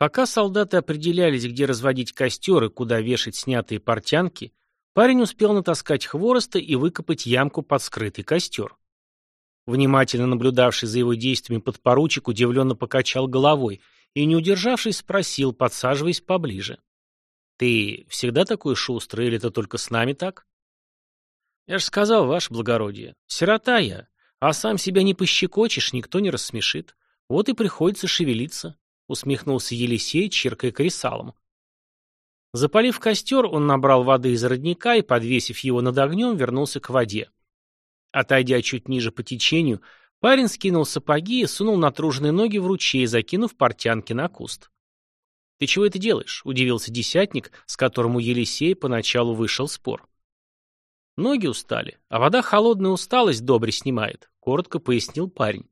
Пока солдаты определялись, где разводить костер и куда вешать снятые портянки, парень успел натаскать хвороста и выкопать ямку под скрытый костер. Внимательно наблюдавший за его действиями подпоручик удивленно покачал головой и, не удержавшись, спросил, подсаживаясь поближе. «Ты всегда такой шустрый, или это только с нами так?» «Я же сказал, ваше благородие, сирота я, а сам себя не пощекочешь, никто не рассмешит. Вот и приходится шевелиться», — усмехнулся Елисей, чиркая кресалом. Запалив костер, он набрал воды из родника и, подвесив его над огнем, вернулся к воде. Отойдя чуть ниже по течению, парень скинул сапоги и сунул натруженные ноги в ручей, закинув портянки на куст. «Ты чего это делаешь?» — удивился десятник, с которым у Елисея поначалу вышел спор. «Ноги устали, а вода холодная усталость добре снимает», — коротко пояснил парень.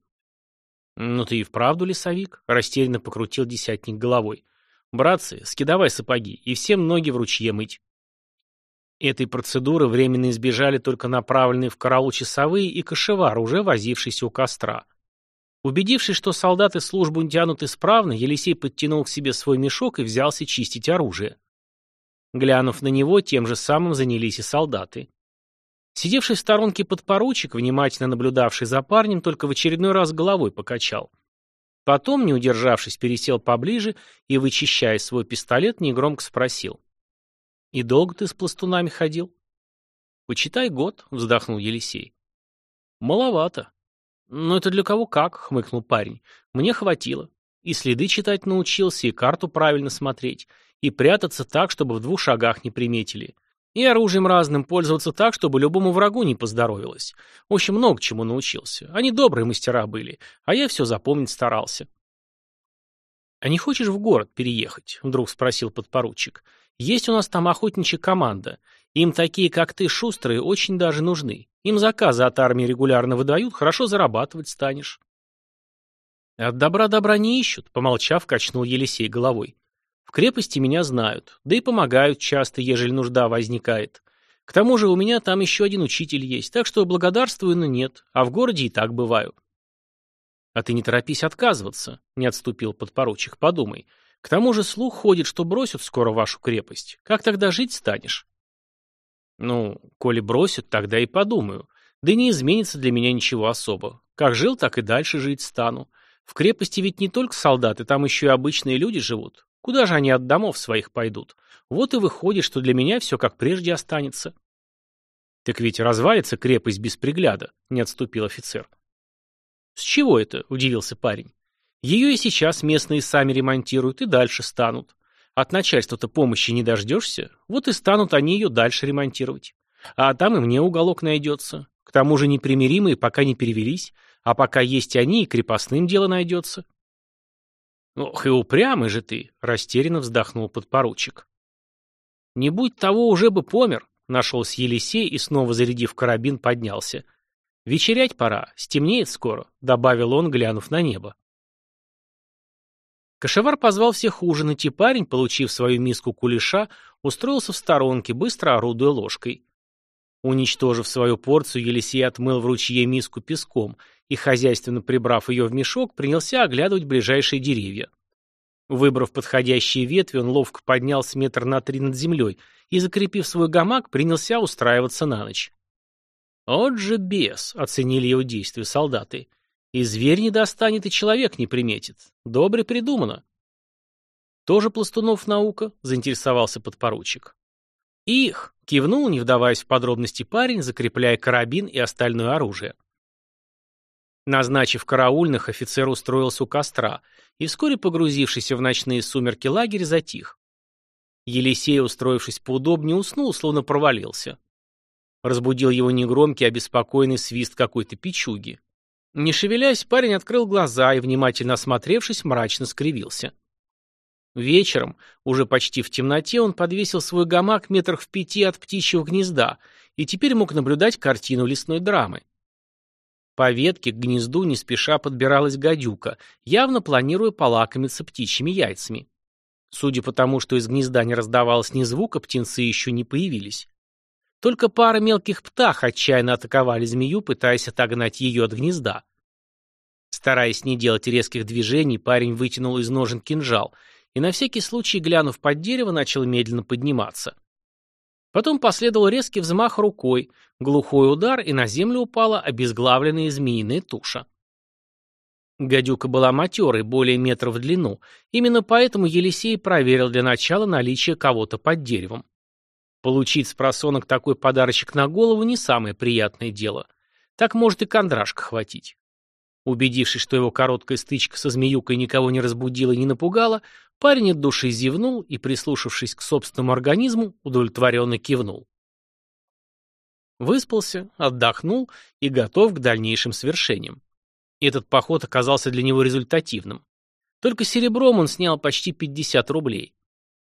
«Ну ты и вправду лесовик», — растерянно покрутил десятник головой. «Братцы, скидавай сапоги и всем ноги в ручье мыть». Этой процедуры временно избежали только направленные в караул часовые и кошевар, уже возившийся у костра. Убедившись, что солдаты службу тянут исправно, Елисей подтянул к себе свой мешок и взялся чистить оружие. Глянув на него, тем же самым занялись и солдаты. Сидевший в сторонке подпоручик, внимательно наблюдавший за парнем, только в очередной раз головой покачал. Потом, не удержавшись, пересел поближе и, вычищая свой пистолет, негромко спросил. И долго ты с пластунами ходил? Почитай год, вздохнул Елисей. Маловато. Но это для кого как, хмыкнул парень. Мне хватило. И следы читать научился, и карту правильно смотреть, и прятаться так, чтобы в двух шагах не приметили. И оружием разным пользоваться так, чтобы любому врагу не поздоровилось. В общем, много чему научился. Они добрые мастера были, а я все запомнить старался. — А не хочешь в город переехать? — вдруг спросил подпоручик. Есть у нас там охотничья команда. Им такие, как ты, шустрые, очень даже нужны. Им заказы от армии регулярно выдают, хорошо зарабатывать станешь. От добра добра не ищут, помолчав, качнул Елисей головой. В крепости меня знают, да и помогают часто, ежели нужда возникает. К тому же у меня там еще один учитель есть, так что благодарствую, но нет, а в городе и так бываю. А ты не торопись отказываться, не отступил подпоручик, подумай. К тому же слух ходит, что бросят скоро вашу крепость. Как тогда жить станешь? Ну, коли бросят, тогда и подумаю. Да не изменится для меня ничего особо. Как жил, так и дальше жить стану. В крепости ведь не только солдаты, там еще и обычные люди живут. Куда же они от домов своих пойдут? Вот и выходит, что для меня все как прежде останется. Так ведь развалится крепость без пригляда, не отступил офицер. С чего это? Удивился парень. Ее и сейчас местные сами ремонтируют и дальше станут. От начальства-то помощи не дождешься, вот и станут они ее дальше ремонтировать. А там и мне уголок найдется. К тому же непримиримые пока не перевелись, а пока есть они, и крепостным дело найдется. Ох, и упрямый же ты, растерянно вздохнул подпоручик. Не будь того, уже бы помер, нашелся Елисей и, снова зарядив карабин, поднялся. Вечерять пора, стемнеет скоро, добавил он, глянув на небо. Кашевар позвал всех ужинать, и парень, получив свою миску кулеша, устроился в сторонке, быстро орудуя ложкой. Уничтожив свою порцию, Елисей отмыл в ручье миску песком и, хозяйственно прибрав ее в мешок, принялся оглядывать ближайшие деревья. Выбрав подходящие ветви, он ловко поднялся метр на три над землей и, закрепив свой гамак, принялся устраиваться на ночь. «Вот же бес!» — оценили его действия солдаты. И зверь не достанет, и человек не приметит. Добре придумано. Тоже Пластунов наука, заинтересовался подпоручик. Их, кивнул, не вдаваясь в подробности парень, закрепляя карабин и остальное оружие. Назначив караульных, офицер устроился у костра, и вскоре погрузившийся в ночные сумерки лагерь затих. Елисей, устроившись поудобнее, уснул, словно провалился. Разбудил его негромкий, обеспокоенный свист какой-то печуги. Не шевелясь, парень открыл глаза и, внимательно осмотревшись, мрачно скривился. Вечером, уже почти в темноте, он подвесил свой гамак метрах в пяти от птичьего гнезда и теперь мог наблюдать картину лесной драмы. По ветке к гнезду не спеша подбиралась гадюка, явно планируя полакомиться птичьими яйцами. Судя по тому, что из гнезда не раздавалось ни звука, птенцы еще не появились. Только пара мелких птах отчаянно атаковали змею, пытаясь отогнать ее от гнезда. Стараясь не делать резких движений, парень вытянул из ножен кинжал и на всякий случай, глянув под дерево, начал медленно подниматься. Потом последовал резкий взмах рукой, глухой удар, и на землю упала обезглавленная змеиная туша. Гадюка была матерой, более метра в длину. Именно поэтому Елисей проверил для начала наличие кого-то под деревом. Получить с просонок такой подарочек на голову не самое приятное дело. Так может и кондрашка хватить. Убедившись, что его короткая стычка со змеюкой никого не разбудила и не напугала, парень от души зевнул и, прислушавшись к собственному организму, удовлетворенно кивнул. Выспался, отдохнул и готов к дальнейшим свершениям. Этот поход оказался для него результативным. Только серебром он снял почти 50 рублей.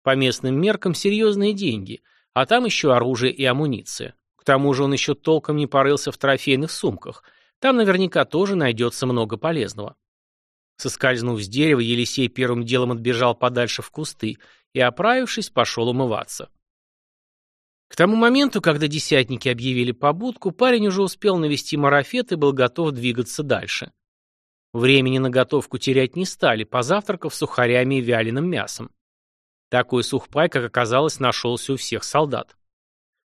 По местным меркам серьезные деньги, а там еще оружие и амуниция. К тому же он еще толком не порылся в трофейных сумках. Там наверняка тоже найдется много полезного. Соскользнув с дерева, Елисей первым делом отбежал подальше в кусты и, оправившись, пошел умываться. К тому моменту, когда десятники объявили побудку, парень уже успел навести марафет и был готов двигаться дальше. Времени на готовку терять не стали, позавтракав сухарями и вяленым мясом. Такой сухпай, как оказалось, нашелся у всех солдат.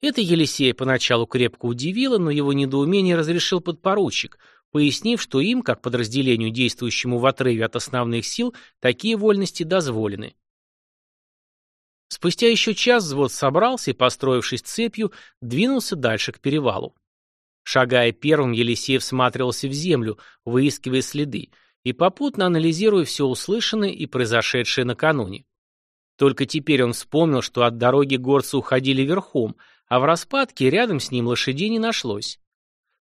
Это Елисея поначалу крепко удивило, но его недоумение разрешил подпоручик, пояснив, что им, как подразделению, действующему в отрыве от основных сил, такие вольности дозволены. Спустя еще час взвод собрался и, построившись цепью, двинулся дальше к перевалу. Шагая первым, Елисей всматривался в землю, выискивая следы, и попутно анализируя все услышанное и произошедшее накануне. Только теперь он вспомнил, что от дороги горцы уходили верхом, а в распадке рядом с ним лошадей не нашлось.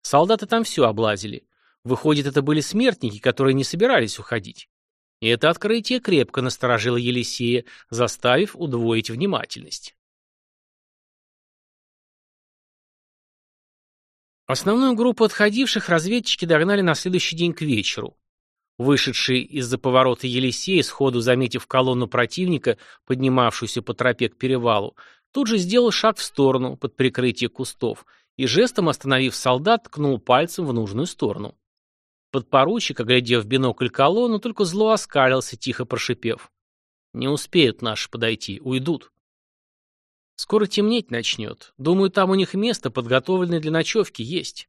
Солдаты там все облазили. Выходит, это были смертники, которые не собирались уходить. И это открытие крепко насторожило Елисея, заставив удвоить внимательность. Основную группу отходивших разведчики догнали на следующий день к вечеру. Вышедший из-за поворота Елисей, сходу заметив колонну противника, поднимавшуюся по тропе к перевалу, тут же сделал шаг в сторону, под прикрытие кустов, и жестом остановив солдат, ткнул пальцем в нужную сторону. Подпоручик, оглядев в бинокль колонну, только зло оскалился, тихо прошипев. «Не успеют наши подойти, уйдут». Скоро темнеть начнет. Думаю, там у них место, подготовленное для ночевки, есть.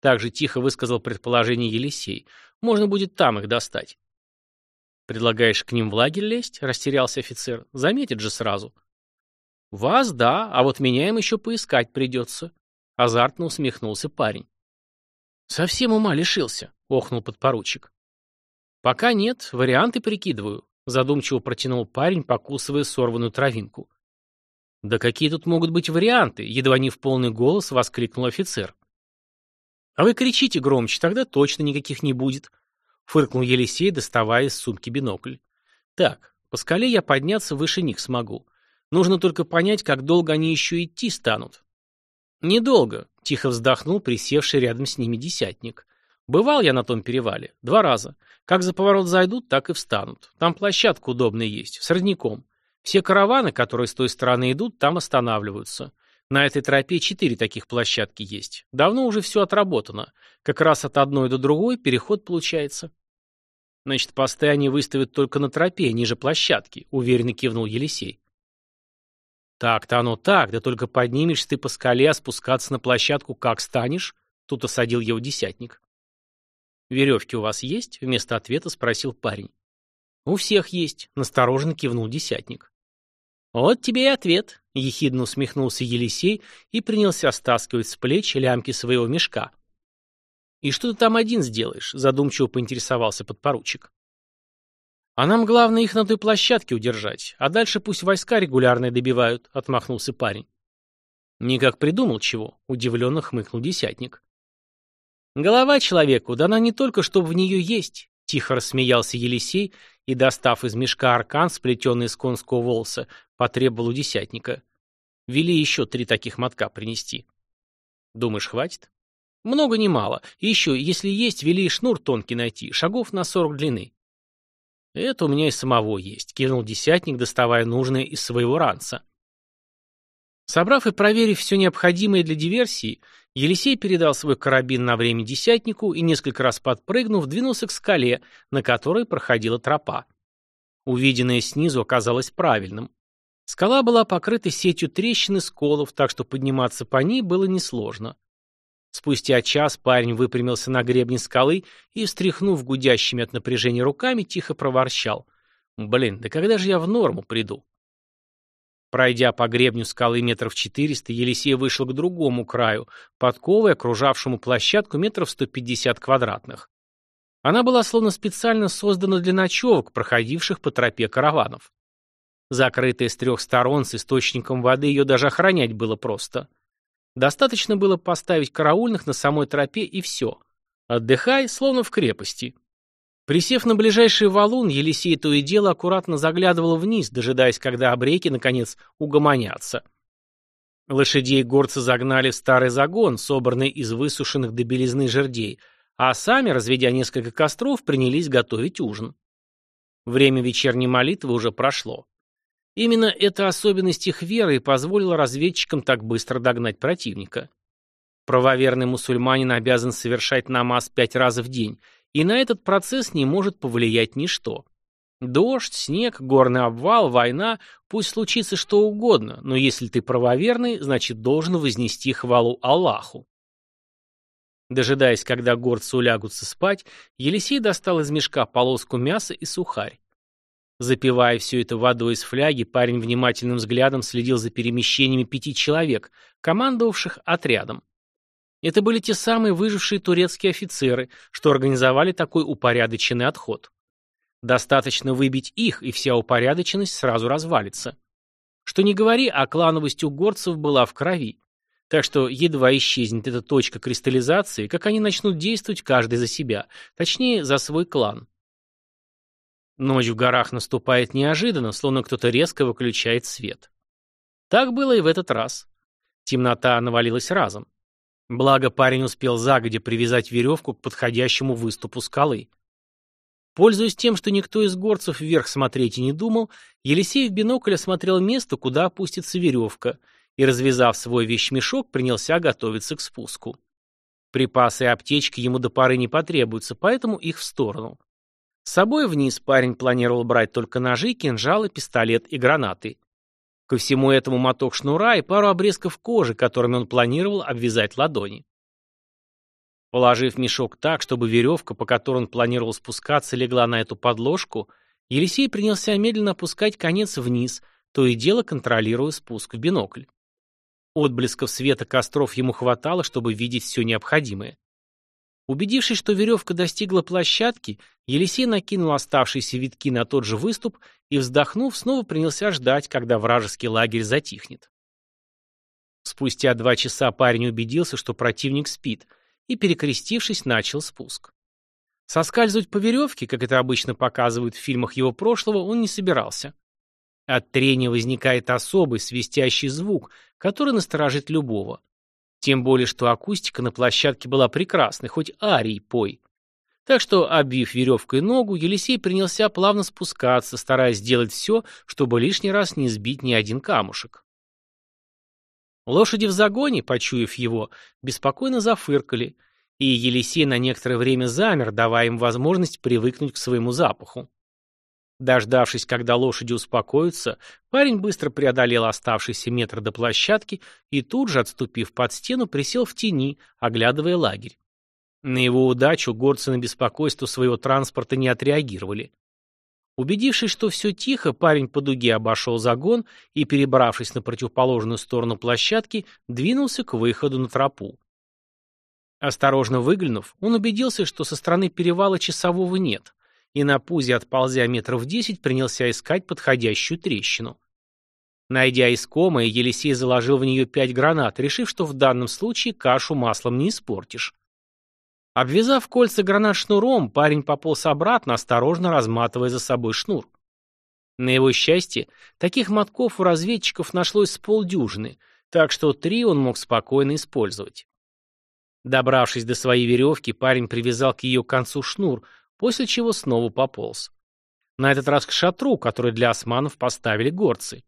Также тихо высказал предположение Елисей. Можно будет там их достать. Предлагаешь к ним в лагерь лезть? Растерялся офицер. Заметит же сразу. Вас, да, а вот меня им еще поискать придется. Азартно усмехнулся парень. Совсем ума лишился, охнул подпоручик. Пока нет, варианты прикидываю. Задумчиво протянул парень, покусывая сорванную травинку. «Да какие тут могут быть варианты?» — едва не в полный голос воскликнул офицер. «А вы кричите громче, тогда точно никаких не будет», — фыркнул Елисей, доставая из сумки бинокль. «Так, по скале я подняться выше них смогу. Нужно только понять, как долго они еще идти станут». «Недолго», — тихо вздохнул присевший рядом с ними десятник. «Бывал я на том перевале. Два раза. Как за поворот зайдут, так и встанут. Там площадка удобная есть, с родником. Все караваны, которые с той стороны идут, там останавливаются. На этой тропе четыре таких площадки есть. Давно уже все отработано. Как раз от одной до другой переход получается. Значит, посты они выставят только на тропе, ниже площадки, уверенно кивнул Елисей. Так-то оно так, да только поднимешься ты по скале, а спускаться на площадку как станешь? Тут осадил его десятник. «Веревки у вас есть?» — вместо ответа спросил парень. «У всех есть», — настороженно кивнул десятник. «Вот тебе и ответ», — ехидно усмехнулся Елисей и принялся стаскивать с плеч лямки своего мешка. «И что ты там один сделаешь?» — задумчиво поинтересовался подпоручик. «А нам главное их на той площадке удержать, а дальше пусть войска регулярные добивают», — отмахнулся парень. «Никак придумал чего», — удивленно хмыкнул десятник. «Голова человеку, да она не только, чтобы в нее есть», — тихо рассмеялся Елисей и, достав из мешка аркан, сплетенный из конского волоса, потребовал у десятника. Вели еще три таких мотка принести. Думаешь, хватит? Много не мало. И еще, если есть, вели шнур тонкий найти, шагов на сорок длины. Это у меня и самого есть, кивнул десятник, доставая нужное из своего ранца. Собрав и проверив все необходимое для диверсии, Елисей передал свой карабин на время десятнику и, несколько раз подпрыгнув, двинулся к скале, на которой проходила тропа. Увиденное снизу оказалось правильным. Скала была покрыта сетью трещин и сколов, так что подниматься по ней было несложно. Спустя час парень выпрямился на гребне скалы и, встряхнув гудящими от напряжения руками, тихо проворчал. «Блин, да когда же я в норму приду?» Пройдя по гребню скалы метров четыреста, Елисей вышел к другому краю, подковой, окружавшему площадку метров сто пятьдесят квадратных. Она была словно специально создана для ночевок, проходивших по тропе караванов. Закрытая с трех сторон с источником воды, ее даже охранять было просто. Достаточно было поставить караульных на самой тропе и все. Отдыхай, словно в крепости. Присев на ближайший валун, Елисей то и дело аккуратно заглядывал вниз, дожидаясь, когда обреки, наконец, угомонятся. Лошадей горцы загнали в старый загон, собранный из высушенных до белизны жердей, а сами, разведя несколько костров, принялись готовить ужин. Время вечерней молитвы уже прошло. Именно эта особенность их веры и позволила разведчикам так быстро догнать противника. Правоверный мусульманин обязан совершать намаз пять раз в день, и на этот процесс не может повлиять ничто. Дождь, снег, горный обвал, война, пусть случится что угодно, но если ты правоверный, значит должен вознести хвалу Аллаху. Дожидаясь, когда горцы улягутся спать, Елисей достал из мешка полоску мяса и сухарь. Запивая все это водой из фляги, парень внимательным взглядом следил за перемещениями пяти человек, командовавших отрядом. Это были те самые выжившие турецкие офицеры, что организовали такой упорядоченный отход. Достаточно выбить их, и вся упорядоченность сразу развалится. Что не говори, а клановость у горцев была в крови. Так что едва исчезнет эта точка кристаллизации, как они начнут действовать каждый за себя, точнее, за свой клан. Ночь в горах наступает неожиданно, словно кто-то резко выключает свет. Так было и в этот раз. Темнота навалилась разом. Благо парень успел загодя привязать веревку к подходящему выступу скалы. Пользуясь тем, что никто из горцев вверх смотреть и не думал, Елисей в бинокль осмотрел место, куда опустится веревка, и, развязав свой вещмешок, принялся готовиться к спуску. Припасы и аптечки ему до поры не потребуются, поэтому их в сторону. С собой вниз парень планировал брать только ножи, кинжалы, пистолет и гранаты. Ко всему этому моток шнура и пару обрезков кожи, которыми он планировал обвязать ладони. Положив мешок так, чтобы веревка, по которой он планировал спускаться, легла на эту подложку, Елисей принялся медленно опускать конец вниз, то и дело контролируя спуск в бинокль. Отблесков света костров ему хватало, чтобы видеть все необходимое. Убедившись, что веревка достигла площадки, Елисей накинул оставшиеся витки на тот же выступ и, вздохнув, снова принялся ждать, когда вражеский лагерь затихнет. Спустя два часа парень убедился, что противник спит, и, перекрестившись, начал спуск. Соскальзывать по веревке, как это обычно показывают в фильмах его прошлого, он не собирался. От трения возникает особый свистящий звук, который насторожит любого. Тем более, что акустика на площадке была прекрасной, хоть арий пой. Так что, обвив веревкой ногу, Елисей принялся плавно спускаться, стараясь сделать все, чтобы лишний раз не сбить ни один камушек. Лошади в загоне, почуяв его, беспокойно зафыркали, и Елисей на некоторое время замер, давая им возможность привыкнуть к своему запаху. Дождавшись, когда лошади успокоятся, парень быстро преодолел оставшийся метр до площадки и тут же, отступив под стену, присел в тени, оглядывая лагерь. На его удачу горцы на беспокойство своего транспорта не отреагировали. Убедившись, что все тихо, парень по дуге обошел загон и, перебравшись на противоположную сторону площадки, двинулся к выходу на тропу. Осторожно выглянув, он убедился, что со стороны перевала часового нет и на пузе, отползя метров десять, принялся искать подходящую трещину. Найдя искомое, Елисей заложил в нее пять гранат, решив, что в данном случае кашу маслом не испортишь. Обвязав кольца гранат шнуром, парень пополз обратно, осторожно разматывая за собой шнур. На его счастье, таких мотков у разведчиков нашлось с полдюжины, так что три он мог спокойно использовать. Добравшись до своей веревки, парень привязал к ее концу шнур, после чего снова пополз. На этот раз к шатру, который для османов поставили горцы.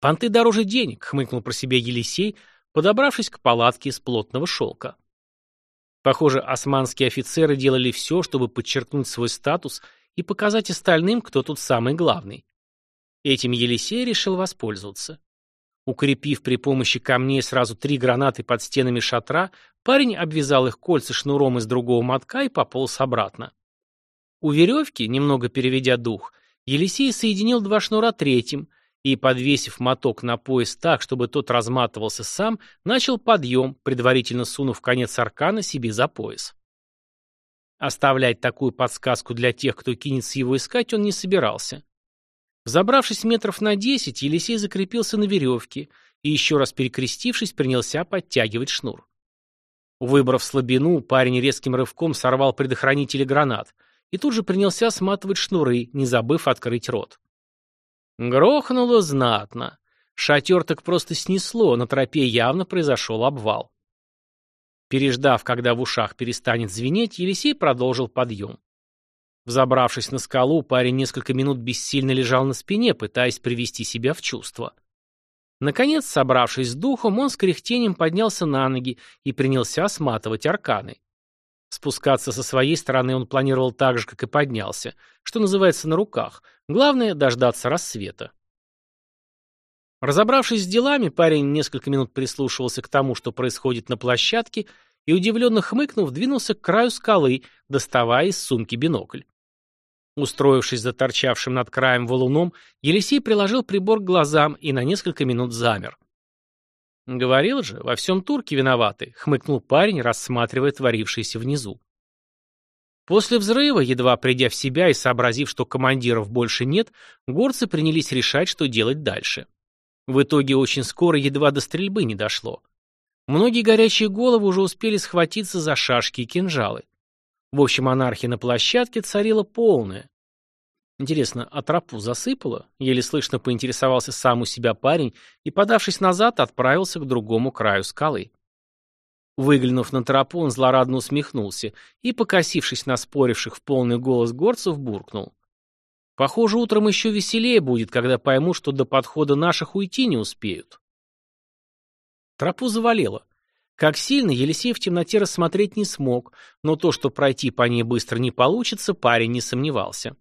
«Понты дороже денег», — хмыкнул про себя Елисей, подобравшись к палатке из плотного шелка. Похоже, османские офицеры делали все, чтобы подчеркнуть свой статус и показать остальным, кто тут самый главный. Этим Елисей решил воспользоваться. Укрепив при помощи камней сразу три гранаты под стенами шатра, парень обвязал их кольца шнуром из другого мотка и пополз обратно. У веревки, немного переведя дух, Елисей соединил два шнура третьим и, подвесив моток на пояс так, чтобы тот разматывался сам, начал подъем, предварительно сунув конец аркана себе за пояс. Оставлять такую подсказку для тех, кто кинется его искать, он не собирался. Забравшись метров на десять, Елисей закрепился на веревке и, еще раз перекрестившись, принялся подтягивать шнур. Выбрав слабину, парень резким рывком сорвал предохранители гранат и тут же принялся сматывать шнуры, не забыв открыть рот. Грохнуло знатно. Шатер так просто снесло, на тропе явно произошел обвал. Переждав, когда в ушах перестанет звенеть, Елисей продолжил подъем. Взобравшись на скалу, парень несколько минут бессильно лежал на спине, пытаясь привести себя в чувство. Наконец, собравшись с духом, он с кряхтением поднялся на ноги и принялся сматывать арканы. Спускаться со своей стороны он планировал так же, как и поднялся, что называется на руках. Главное – дождаться рассвета. Разобравшись с делами, парень несколько минут прислушивался к тому, что происходит на площадке, и, удивленно хмыкнув, двинулся к краю скалы, доставая из сумки бинокль. Устроившись за торчавшим над краем валуном, Елисей приложил прибор к глазам и на несколько минут замер. «Говорил же, во всем турки виноваты», — хмыкнул парень, рассматривая творившееся внизу. После взрыва, едва придя в себя и сообразив, что командиров больше нет, горцы принялись решать, что делать дальше. В итоге очень скоро едва до стрельбы не дошло. Многие горячие головы уже успели схватиться за шашки и кинжалы. В общем, анархия на площадке царила полная. Интересно, а тропу засыпало? Еле слышно поинтересовался сам у себя парень и, подавшись назад, отправился к другому краю скалы. Выглянув на тропу, он злорадно усмехнулся и, покосившись на споривших в полный голос горцев, буркнул. «Похоже, утром еще веселее будет, когда пойму, что до подхода наших уйти не успеют». Тропу завалило. Как сильно, Елисей в темноте рассмотреть не смог, но то, что пройти по ней быстро не получится, парень не сомневался.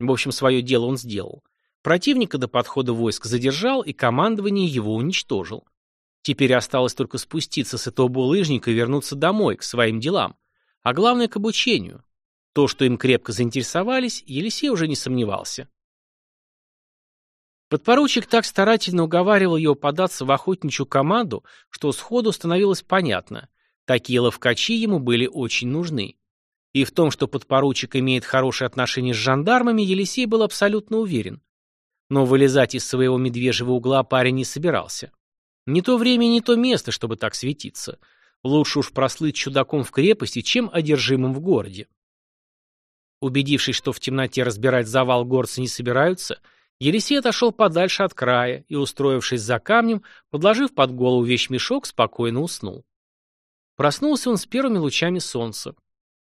В общем, свое дело он сделал. Противника до подхода войск задержал, и командование его уничтожил. Теперь осталось только спуститься с этого булыжника и вернуться домой, к своим делам. А главное, к обучению. То, что им крепко заинтересовались, Елисей уже не сомневался. Подпоручик так старательно уговаривал его податься в охотничью команду, что сходу становилось понятно. Такие ловкачи ему были очень нужны. И в том, что подпоручик имеет хорошие отношения с жандармами, Елисей был абсолютно уверен. Но вылезать из своего медвежьего угла парень не собирался. Не то время, не то место, чтобы так светиться. Лучше уж прослыть чудаком в крепости, чем одержимым в городе. Убедившись, что в темноте разбирать завал горцы не собираются, Елисей отошел подальше от края и, устроившись за камнем, подложив под голову вещмешок, спокойно уснул. Проснулся он с первыми лучами солнца.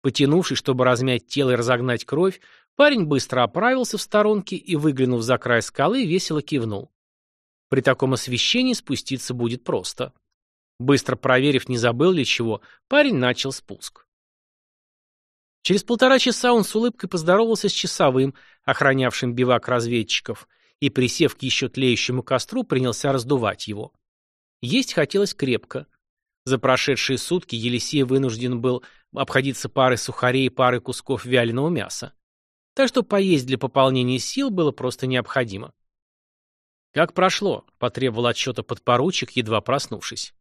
Потянувшись, чтобы размять тело и разогнать кровь, парень быстро оправился в сторонке и, выглянув за край скалы, весело кивнул. При таком освещении спуститься будет просто. Быстро проверив, не забыл ли чего, парень начал спуск. Через полтора часа он с улыбкой поздоровался с часовым, охранявшим бивак разведчиков, и, присев к еще тлеющему костру, принялся раздувать его. Есть хотелось крепко. За прошедшие сутки Елисей вынужден был обходиться парой сухарей и парой кусков вяленого мяса. Так что поесть для пополнения сил было просто необходимо. «Как прошло?» — потребовал отчета подпоручик, едва проснувшись.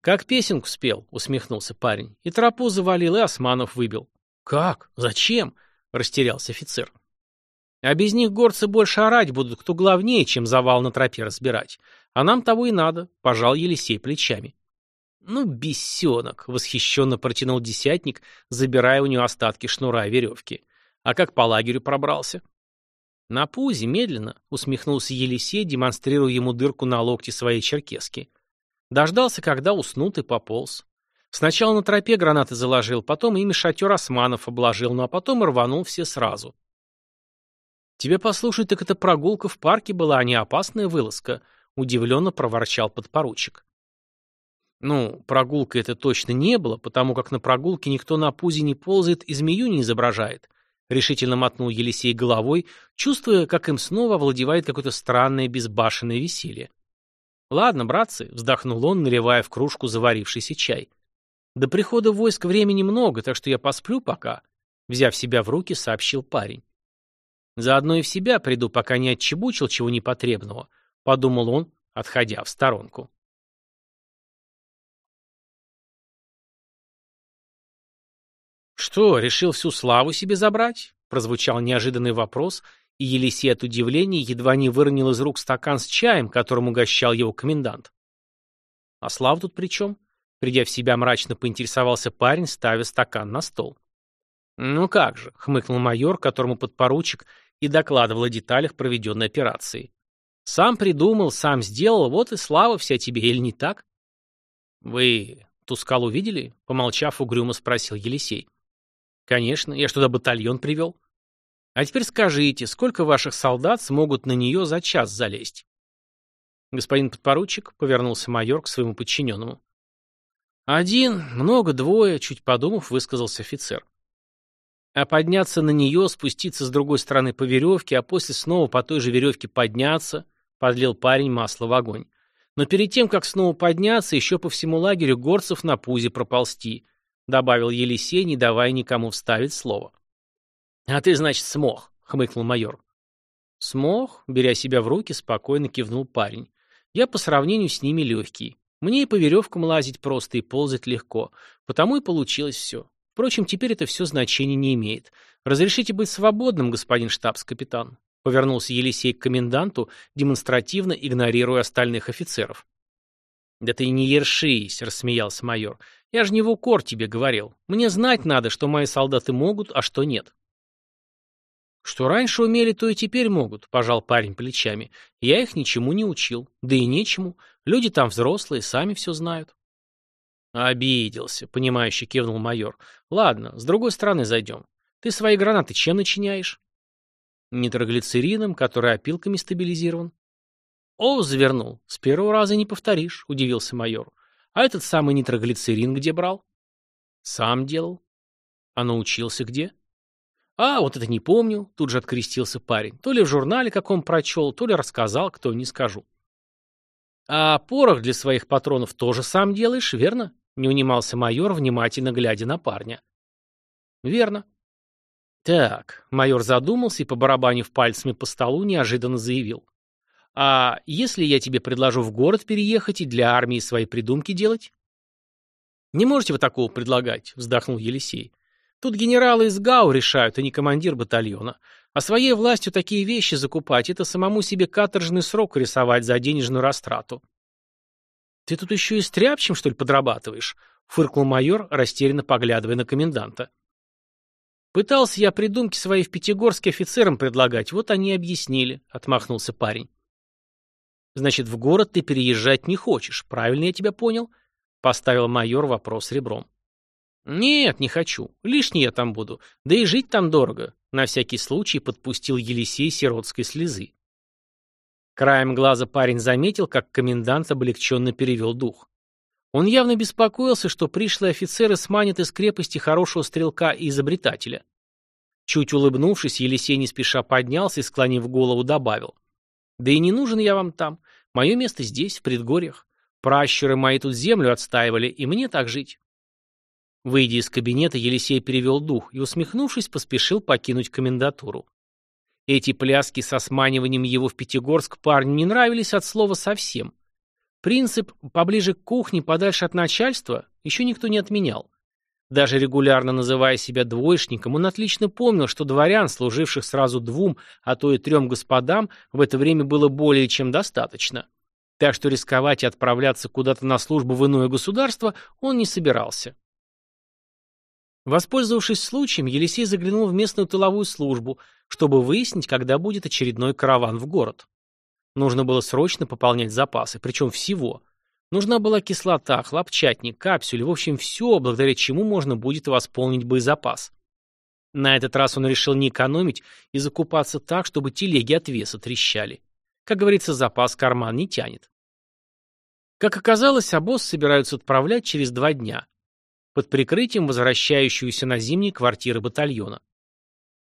«Как песенку спел», — усмехнулся парень. «И тропу завалил, и османов выбил». «Как? Зачем?» — растерялся офицер. «А без них горцы больше орать будут, кто главнее, чем завал на тропе разбирать. А нам того и надо», — пожал Елисей плечами. «Ну, бесенок!» — восхищенно протянул десятник, забирая у него остатки шнура и веревки. «А как по лагерю пробрался?» «На пузе, медленно», — усмехнулся Елисей, демонстрируя ему дырку на локте своей черкески. Дождался, когда уснут и пополз. Сначала на тропе гранаты заложил, потом ими шатер османов обложил, ну а потом рванул все сразу. «Тебе послушать, так это прогулка в парке была, а не опасная вылазка», — удивленно проворчал подпоручик. Ну, прогулка это точно не было, потому как на прогулке никто на пузе не ползает и змею не изображает, — решительно мотнул Елисей головой, чувствуя, как им снова овладевает какое-то странное безбашенное веселье. «Ладно, братцы», — вздохнул он, наливая в кружку заварившийся чай. «До прихода войск времени много, так что я посплю пока», — взяв себя в руки, сообщил парень. «Заодно и в себя приду, пока не отчебучил чего непотребного», — подумал он, отходя в сторонку. «Что, решил всю славу себе забрать?» — прозвучал неожиданный вопрос, и Елисей от удивления едва не выронил из рук стакан с чаем, которым угощал его комендант. «А слава тут при чем?» Придя в себя, мрачно поинтересовался парень, ставя стакан на стол. «Ну как же», — хмыкнул майор, которому подпоручик и докладывал о деталях проведенной операции. «Сам придумал, сам сделал, вот и слава вся тебе, или не так?» «Вы ту скалу видели?» — помолчав, угрюмо спросил Елисей. Конечно, я что, туда батальон привел? А теперь скажите, сколько ваших солдат смогут на нее за час залезть? Господин подпоручик, повернулся майор к своему подчиненному. Один, много, двое, чуть подумав, высказался офицер. А подняться на нее, спуститься с другой стороны по веревке, а после снова по той же веревке подняться, подлил парень масло в огонь. Но перед тем, как снова подняться, еще по всему лагерю горцев на пузе проползти — добавил Елисей, не давая никому вставить слово. «А ты, значит, смог», — хмыкнул майор. «Смог», — беря себя в руки, спокойно кивнул парень. «Я по сравнению с ними легкий. Мне и по веревкам лазить просто, и ползать легко. Потому и получилось все. Впрочем, теперь это все значения не имеет. Разрешите быть свободным, господин штабс-капитан», — повернулся Елисей к коменданту, демонстративно игнорируя остальных офицеров. «Да ты не ершись», — рассмеялся майор. Я же не в укор тебе говорил. Мне знать надо, что мои солдаты могут, а что нет. Что раньше умели, то и теперь могут, пожал парень плечами. Я их ничему не учил. Да и нечему. Люди там взрослые, сами все знают. Обиделся, понимающе кивнул майор. Ладно, с другой стороны зайдем. Ты свои гранаты чем начиняешь? Нитроглицерином, который опилками стабилизирован. О, завернул. С первого раза не повторишь, удивился майор. А этот самый нитроглицерин где брал? Сам делал. А научился где? А, вот это не помню, тут же открестился парень. То ли в журнале каком прочел, то ли рассказал, кто не скажу. А порох для своих патронов тоже сам делаешь, верно? Не унимался майор, внимательно глядя на парня. Верно. Так, майор задумался и, побарабанив пальцами по столу, неожиданно заявил. А если я тебе предложу в город переехать и для армии свои придумки делать? Не можете вы такого предлагать, вздохнул Елисей. Тут генералы из ГАУ решают, а не командир батальона. А своей властью такие вещи закупать – это самому себе каторжный срок рисовать за денежную растрату. Ты тут еще и стряпчем, что ли, подрабатываешь? Фыркнул майор, растерянно поглядывая на коменданта. Пытался я придумки свои в Пятигорске офицерам предлагать, вот они и объяснили, отмахнулся парень. Значит, в город ты переезжать не хочешь, правильно я тебя понял? Поставил майор вопрос ребром. Нет, не хочу. Лишний я там буду. Да и жить там дорого. На всякий случай подпустил Елисей сиротской слезы. Краем глаза парень заметил, как комендант облегченно перевел дух. Он явно беспокоился, что пришлые офицеры сманят из крепости хорошего стрелка и изобретателя. Чуть улыбнувшись, Елисей не спеша поднялся и, склонив голову, добавил. «Да и не нужен я вам там. Мое место здесь, в предгорьях. Пращуры мои тут землю отстаивали, и мне так жить. Выйдя из кабинета, Елисей перевел дух и, усмехнувшись, поспешил покинуть комендатуру. Эти пляски со сманиванием его в Пятигорск парню не нравились от слова совсем. Принцип «поближе к кухне, подальше от начальства» еще никто не отменял. Даже регулярно называя себя двоечником, он отлично помнил, что дворян, служивших сразу двум, а то и трем господам, в это время было более чем достаточно. Так что рисковать и отправляться куда-то на службу в иное государство он не собирался. Воспользовавшись случаем, Елисей заглянул в местную тыловую службу, чтобы выяснить, когда будет очередной караван в город. Нужно было срочно пополнять запасы, причем всего – Нужна была кислота, хлопчатник, капсюль, в общем, все, благодаря чему можно будет восполнить боезапас. На этот раз он решил не экономить и закупаться так, чтобы телеги от веса трещали. Как говорится, запас карман не тянет. Как оказалось, обоз собираются отправлять через два дня, под прикрытием возвращающегося на зимние квартиры батальона.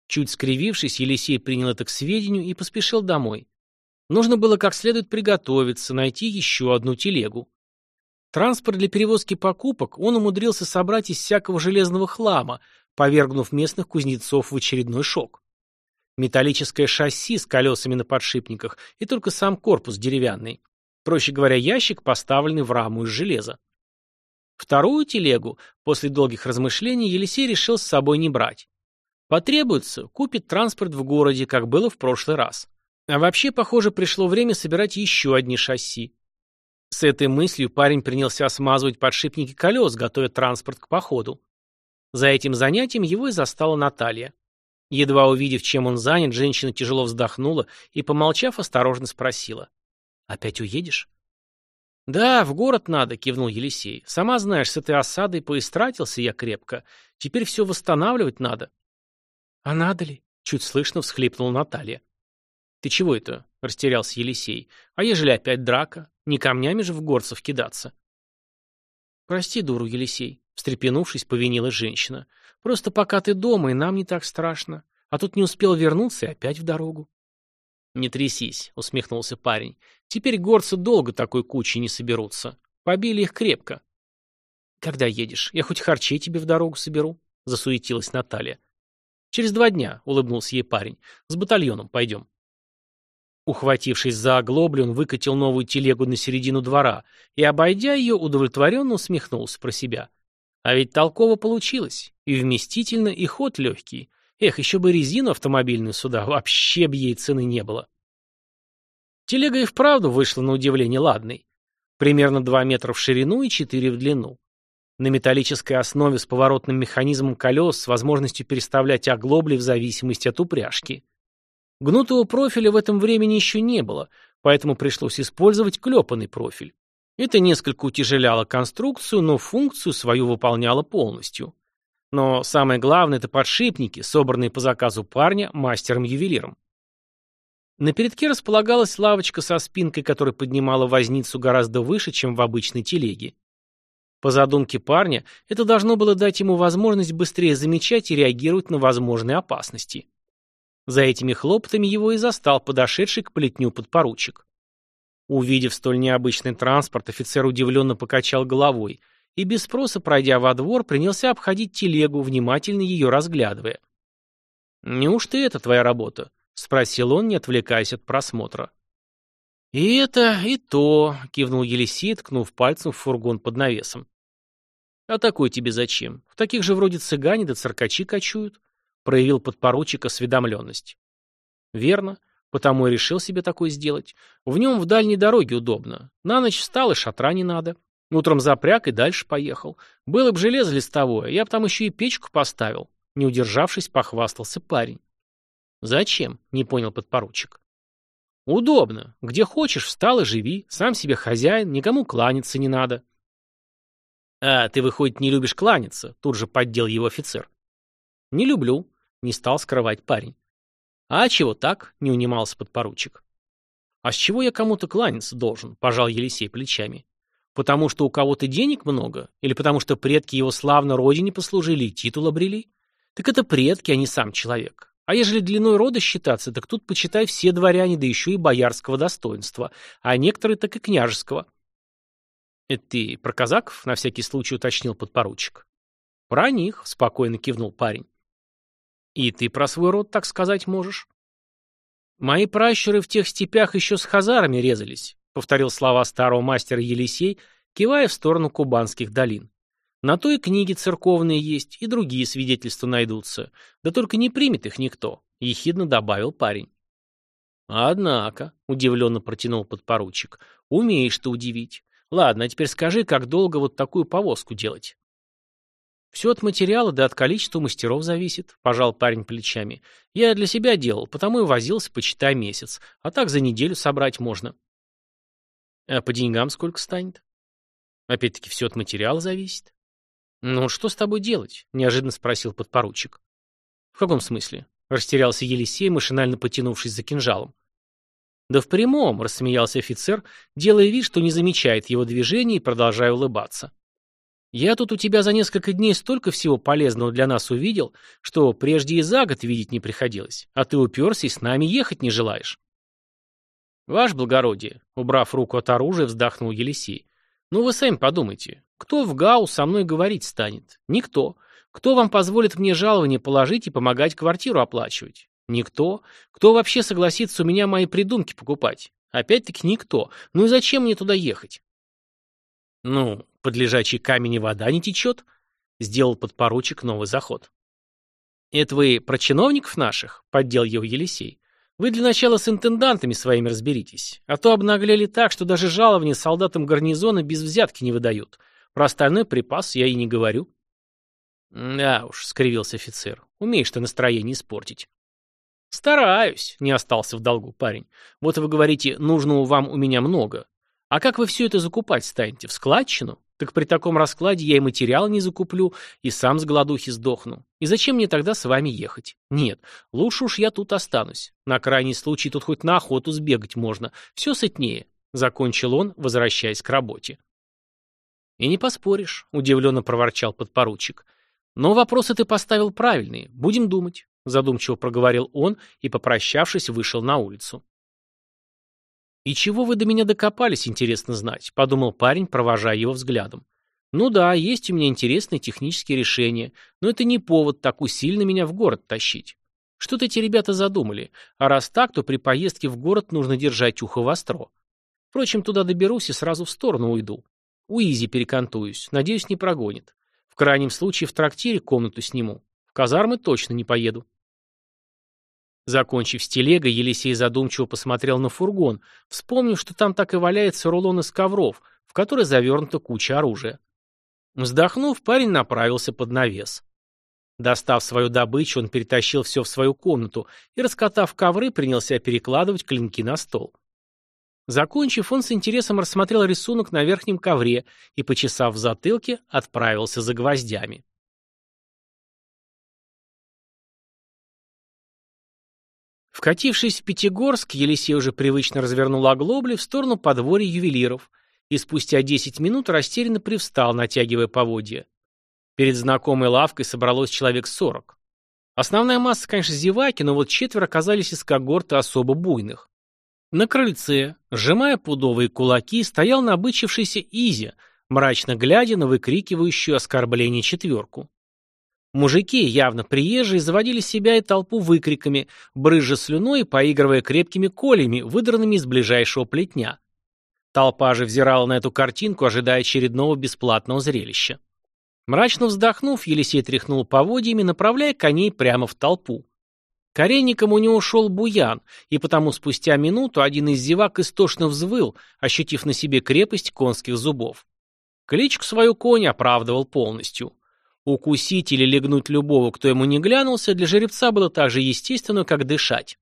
Чуть скривившись, Елисей принял это к сведению и поспешил домой. Нужно было как следует приготовиться, найти еще одну телегу. Транспорт для перевозки покупок он умудрился собрать из всякого железного хлама, повергнув местных кузнецов в очередной шок. Металлическое шасси с колесами на подшипниках и только сам корпус деревянный. Проще говоря, ящик, поставленный в раму из железа. Вторую телегу, после долгих размышлений, Елисей решил с собой не брать. Потребуется, купит транспорт в городе, как было в прошлый раз. А вообще, похоже, пришло время собирать еще одни шасси. С этой мыслью парень принялся смазывать подшипники колес, готовя транспорт к походу. За этим занятием его и застала Наталья. Едва увидев, чем он занят, женщина тяжело вздохнула и, помолчав, осторожно спросила. «Опять уедешь?» «Да, в город надо», — кивнул Елисей. «Сама знаешь, с этой осадой поистратился я крепко. Теперь все восстанавливать надо». «А надо ли?» — чуть слышно всхлипнула Наталья. «Ты чего это?» — растерялся Елисей. «А ежели опять драка? Не камнями же в горцев кидаться?» «Прости, дуру, Елисей», — встрепенувшись, повинила женщина. «Просто пока ты дома, и нам не так страшно. А тут не успел вернуться и опять в дорогу». «Не трясись», — усмехнулся парень. «Теперь горцы долго такой кучей не соберутся. Побили их крепко». «Когда едешь? Я хоть харчей тебе в дорогу соберу», — засуетилась Наталья. «Через два дня», — улыбнулся ей парень. «С батальоном пойдем». Ухватившись за оглоблю, он выкатил новую телегу на середину двора и, обойдя ее, удовлетворенно усмехнулся про себя. А ведь толково получилось. И вместительно, и ход легкий. Эх, еще бы резину автомобильную сюда, вообще б ей цены не было. Телега и вправду вышла на удивление ладной. Примерно 2 метра в ширину и 4 в длину. На металлической основе с поворотным механизмом колес с возможностью переставлять оглобли в зависимости от упряжки. Гнутого профиля в этом времени еще не было, поэтому пришлось использовать клепанный профиль. Это несколько утяжеляло конструкцию, но функцию свою выполняло полностью. Но самое главное – это подшипники, собранные по заказу парня мастером-ювелиром. На передке располагалась лавочка со спинкой, которая поднимала возницу гораздо выше, чем в обычной телеге. По задумке парня, это должно было дать ему возможность быстрее замечать и реагировать на возможные опасности. За этими хлопотами его и застал подошедший к плетню подпоручик. Увидев столь необычный транспорт, офицер удивленно покачал головой и, без спроса пройдя во двор, принялся обходить телегу, внимательно ее разглядывая. «Неужто это твоя работа?» — спросил он, не отвлекаясь от просмотра. «И это, и то», — кивнул Елисей, ткнув пальцем в фургон под навесом. «А такой тебе зачем? В таких же вроде цыгане да циркачи кочуют проявил подпоручик осведомленность. Верно, потому и решил себе такое сделать. В нем в дальней дороге удобно. На ночь встал и шатра не надо. Утром запряг и дальше поехал. Было бы железо листовое, я бы там еще и печку поставил. Не удержавшись, похвастался парень. «Зачем?» — не понял подпоручик. «Удобно. Где хочешь, встал и живи. Сам себе хозяин, никому кланяться не надо». «А, ты, выходит, не любишь кланяться?» — тут же поддел его офицер. «Не люблю. Не стал скрывать парень. «А чего так?» — не унимался подпоручик. «А с чего я кому-то кланяться должен?» — пожал Елисей плечами. «Потому что у кого-то денег много? Или потому что предки его славно родине послужили и титул обрели? Так это предки, а не сам человек. А ежели длиной рода считаться, так тут почитай все дворяне, да еще и боярского достоинства, а некоторые так и княжеского». «Это ты про казаков?» — на всякий случай уточнил подпоручик. «Про них», — спокойно кивнул парень. И ты про свой род так сказать можешь? Мои пращуры в тех степях еще с хазарами резались, повторил слова старого мастера Елисей, кивая в сторону кубанских долин. На то и книги церковные есть, и другие свидетельства найдутся. Да только не примет их никто, — ехидно добавил парень. Однако, — удивленно протянул подпоручик, — умеешь ты удивить. Ладно, а теперь скажи, как долго вот такую повозку делать? Все от материала да от количества мастеров зависит, пожал парень плечами. Я для себя делал, потому и возился, почитай, месяц. А так за неделю собрать можно. А по деньгам сколько станет? Опять-таки все от материала зависит. Ну, что с тобой делать? Неожиданно спросил подпоручик. В каком смысле? Растерялся Елисей, машинально потянувшись за кинжалом. Да в прямом, рассмеялся офицер, делая вид, что не замечает его движений и продолжая улыбаться. Я тут у тебя за несколько дней столько всего полезного для нас увидел, что прежде и за год видеть не приходилось, а ты уперся и с нами ехать не желаешь. Ваше благородие, убрав руку от оружия, вздохнул Елисей. Ну вы сами подумайте, кто в ГАУ со мной говорить станет? Никто. Кто вам позволит мне жалование положить и помогать квартиру оплачивать? Никто. Кто вообще согласится у меня мои придумки покупать? Опять-таки никто. Ну и зачем мне туда ехать? Ну, под лежачий камень и вода не течет, сделал подпоручик новый заход. Это вы про чиновников наших? Поддел его Елисей. Вы для начала с интендантами своими разберитесь, а то обнаглели так, что даже жалования солдатам гарнизона без взятки не выдают. Про остальной припас я и не говорю. Да уж, скривился офицер, умеешь ты настроение испортить. Стараюсь, не остался в долгу парень. Вот вы говорите, нужного вам у меня много. А как вы все это закупать станете? В складчину? Так при таком раскладе я и материал не закуплю, и сам с голодухи сдохну. И зачем мне тогда с вами ехать? Нет, лучше уж я тут останусь. На крайний случай тут хоть на охоту сбегать можно. Все сытнее. Закончил он, возвращаясь к работе. И не поспоришь, удивленно проворчал подпоручик. Но вопросы ты поставил правильные. Будем думать задумчиво проговорил он и, попрощавшись, вышел на улицу. «И чего вы до меня докопались, интересно знать», — подумал парень, провожая его взглядом. «Ну да, есть у меня интересные технические решения, но это не повод так усильно меня в город тащить. Что-то эти ребята задумали, а раз так, то при поездке в город нужно держать ухо востро. Впрочем, туда доберусь и сразу в сторону уйду. У Изи перекантуюсь, надеюсь, не прогонит. В крайнем случае в трактире комнату сниму. В казармы точно не поеду». Закончив с телегой, Елисей задумчиво посмотрел на фургон, вспомнив, что там так и валяется рулон из ковров, в который завернута куча оружия. Вздохнув, парень направился под навес. Достав свою добычу, он перетащил все в свою комнату и, раскатав ковры, принялся перекладывать клинки на стол. Закончив, он с интересом рассмотрел рисунок на верхнем ковре и, почесав в затылке, отправился за гвоздями. Вкатившись в Пятигорск, Елисей уже привычно развернул оглобли в сторону подворья ювелиров и спустя 10 минут растерянно привстал, натягивая поводья. Перед знакомой лавкой собралось человек 40. Основная масса, конечно, зеваки, но вот четверо оказались из когорты особо буйных. На крыльце, сжимая пудовые кулаки, стоял набычившийся Изя, мрачно глядя на выкрикивающую оскорбление четверку. Мужики, явно приезжие, заводили себя и толпу выкриками, брызжа слюной и поигрывая крепкими колями, выдранными из ближайшего плетня. Толпа же взирала на эту картинку, ожидая очередного бесплатного зрелища. Мрачно вздохнув, Елисей тряхнул поводьями, направляя коней прямо в толпу. Коренником у него ушел буян, и потому спустя минуту один из зевак истошно взвыл, ощутив на себе крепость конских зубов. Кличку свою конь оправдывал полностью. Укусить или легнуть любого, кто ему не глянулся, для жеребца было так же естественно, как дышать.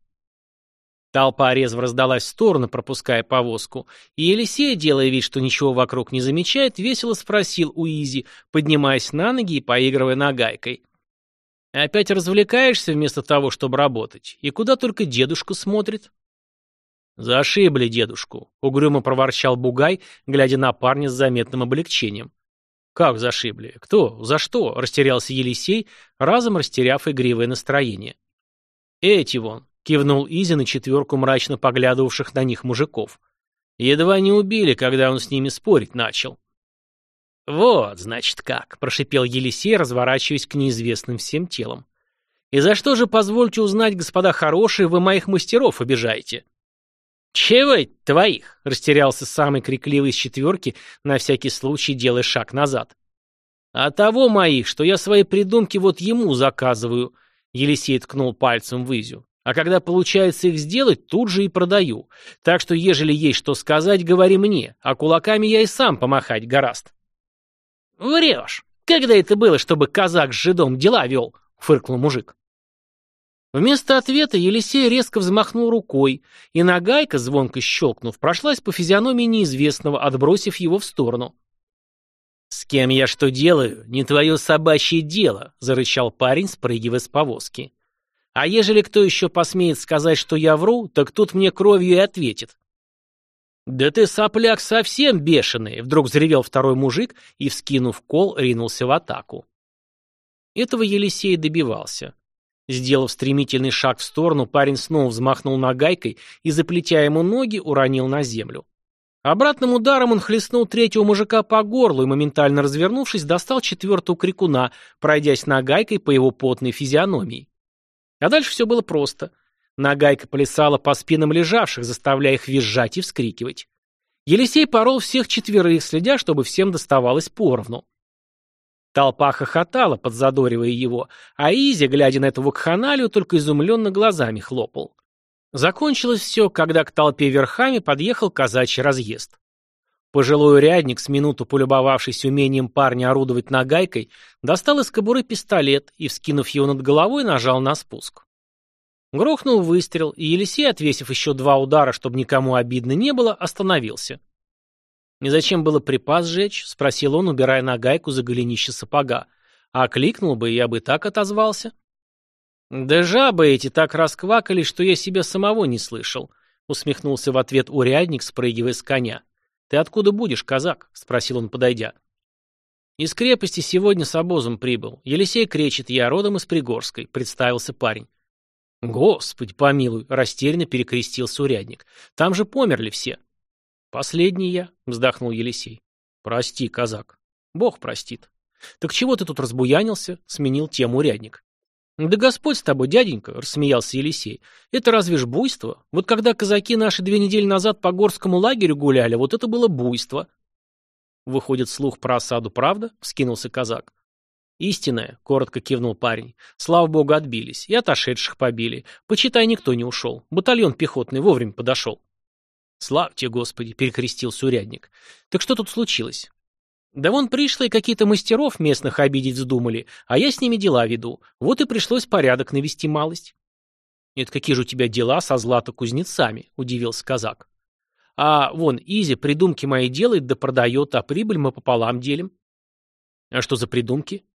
Толпа резво раздалась в сторону, пропуская повозку, и Елисей, делая вид, что ничего вокруг не замечает, весело спросил у Изи, поднимаясь на ноги и поигрывая нагайкой. «Опять развлекаешься вместо того, чтобы работать? И куда только дедушка смотрит?» «Зашибли дедушку», — угрюмо проворчал Бугай, глядя на парня с заметным облегчением. «Как зашибли? Кто? За что?» – растерялся Елисей, разом растеряв игривое настроение. «Эти вон», – кивнул Изи на четверку мрачно поглядывавших на них мужиков. «Едва не убили, когда он с ними спорить начал». «Вот, значит, как», – прошипел Елисей, разворачиваясь к неизвестным всем телом. «И за что же, позвольте узнать, господа хорошие, вы моих мастеров обижаете?» «Чего это твоих?» — растерялся самый крикливый из четверки, на всякий случай делая шаг назад. «А того моих, что я свои придумки вот ему заказываю», — Елисей ткнул пальцем в Изю. «А когда получается их сделать, тут же и продаю. Так что, ежели есть что сказать, говори мне, а кулаками я и сам помахать гораст». «Врешь! Когда это было, чтобы казак с жидом дела вел?» — фыркнул мужик. Вместо ответа Елисей резко взмахнул рукой, и нагайка, звонко щелкнув, прошлась по физиономии неизвестного, отбросив его в сторону. «С кем я что делаю, не твое собачье дело», — зарычал парень, спрыгивая с повозки. «А ежели кто еще посмеет сказать, что я вру, так тут мне кровью и ответит». «Да ты, сопляк, совсем бешеный!» — вдруг заревел второй мужик и, вскинув кол, ринулся в атаку. Этого Елисей добивался. Сделав стремительный шаг в сторону, парень снова взмахнул нагайкой и, заплетя ему ноги, уронил на землю. Обратным ударом он хлестнул третьего мужика по горлу и, моментально развернувшись, достал четвертого крикуна, пройдясь нагайкой по его потной физиономии. А дальше все было просто — Нагайка плясала по спинам лежавших, заставляя их визжать и вскрикивать. Елисей порол всех четверых, следя, чтобы всем доставалось поровну. Толпа хохотала, подзадоривая его, а Изя, глядя на эту вакханалию, только изумленно глазами хлопал. Закончилось все, когда к толпе верхами подъехал казачий разъезд. Пожилой урядник, с минуту полюбовавшись умением парня орудовать нагайкой, достал из кобуры пистолет и, вскинув его над головой, нажал на спуск. Грохнул выстрел, и Елисей, отвесив еще два удара, чтобы никому обидно не было, остановился. «Не зачем было припас сжечь?» — спросил он, убирая на гайку за голенище сапога. «А кликнул бы, я бы так отозвался». «Да жабы эти так расквакали, что я себя самого не слышал», — усмехнулся в ответ урядник, спрыгивая с коня. «Ты откуда будешь, казак?» — спросил он, подойдя. «Из крепости сегодня с обозом прибыл. Елисей кречет, я родом из Пригорской», — представился парень. «Господи, помилуй!» — растерянно перекрестился урядник. «Там же померли все». «Последний я», — вздохнул Елисей. «Прости, казак». «Бог простит». «Так чего ты тут разбуянился?» — сменил тему урядник. «Да Господь с тобой, дяденька!» — рассмеялся Елисей. «Это разве ж буйство? Вот когда казаки наши две недели назад по горскому лагерю гуляли, вот это было буйство». «Выходит, слух про осаду правда?» — вскинулся казак. «Истинная», — коротко кивнул парень. «Слава богу, отбились. И отошедших побили. Почитай, никто не ушел. Батальон пехотный вовремя подошел». «Слава тебе, Господи!» — перекрестился урядник. «Так что тут случилось?» «Да вон пришлые какие-то мастеров местных обидеть вздумали, а я с ними дела веду. Вот и пришлось порядок навести малость». «Это какие же у тебя дела со злато-кузнецами?» — удивился казак. «А вон, Изи придумки мои делает да продает, а прибыль мы пополам делим». «А что за придумки?»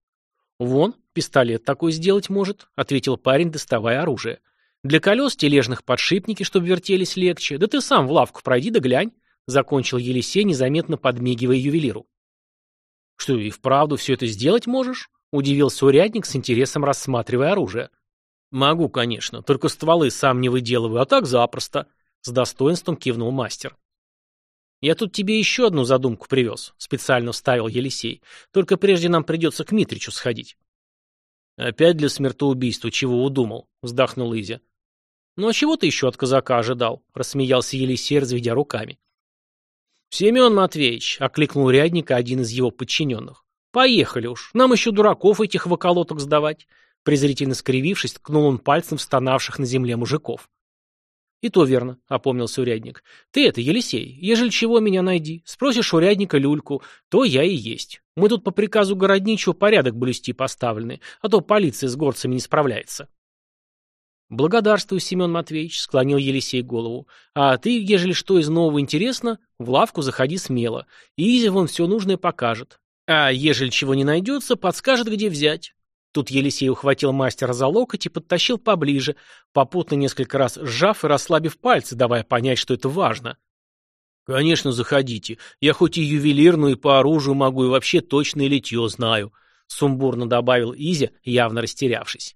«Вон, пистолет такой сделать может», — ответил парень, доставая оружие. «Для колес тележных подшипники, чтобы вертелись легче. Да ты сам в лавку пройди да глянь», — закончил Елисей, незаметно подмигивая ювелиру. «Что, и вправду все это сделать можешь?» — удивился урядник с интересом рассматривая оружие. «Могу, конечно, только стволы сам не выделываю, а так запросто», — с достоинством кивнул мастер. «Я тут тебе еще одну задумку привез», — специально вставил Елисей. «Только прежде нам придется к Митричу сходить». «Опять для смертоубийства чего удумал?» — вздохнул Изя. «Ну а чего ты еще от казака ожидал?» — рассмеялся Елисей, разведя руками. «Семен Матвеевич», — окликнул рядника один из его подчиненных. «Поехали уж, нам еще дураков этих воколоток сдавать». Презрительно скривившись, ткнул он пальцем в на земле мужиков. «И то верно», — опомнился урядник. «Ты это, Елисей, ежели чего меня найди. Спросишь урядника люльку, то я и есть. Мы тут по приказу городничего порядок блюсти поставлены, а то полиция с горцами не справляется». «Благодарствую, Семен Матвеевич», — склонил Елисей голову. «А ты, ежели что из нового интересно, в лавку заходи смело. Изя вон все нужное покажет. А ежели чего не найдется, подскажет, где взять. Тут Елисей ухватил мастера за локоть и подтащил поближе, попутно несколько раз сжав и расслабив пальцы, давая понять, что это важно. «Конечно, заходите. Я хоть и ювелир, но и по оружию могу, и вообще точное литье знаю», — сумбурно добавил Изя, явно растерявшись.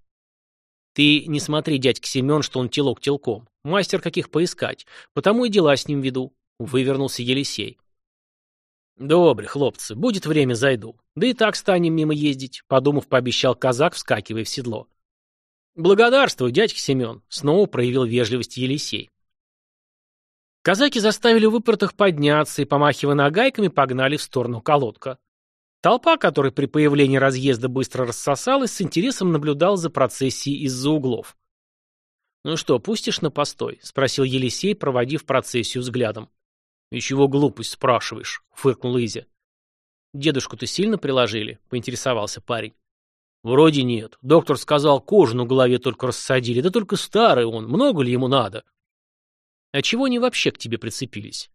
«Ты не смотри, дядька Семен, что он телок телком. Мастер каких поискать. Потому и дела с ним веду», — вывернулся Елисей. «Добре, хлопцы, будет время, зайду. Да и так станем мимо ездить», — подумав, пообещал казак, вскакивая в седло. «Благодарствую, дядька Семен», — снова проявил вежливость Елисей. Казаки заставили выпортых подняться и, помахивая нагайками, погнали в сторону колодка. Толпа, которая при появлении разъезда быстро рассосалась, с интересом наблюдал за процессией из-за углов. «Ну что, пустишь на постой?» — спросил Елисей, проводив процессию взглядом. «И чего глупость спрашиваешь?» — фыркнул Изя. «Дедушку-то сильно приложили?» — поинтересовался парень. «Вроде нет. Доктор сказал, кожу на голове только рассадили. Да только старый он. Много ли ему надо?» «А чего они вообще к тебе прицепились?»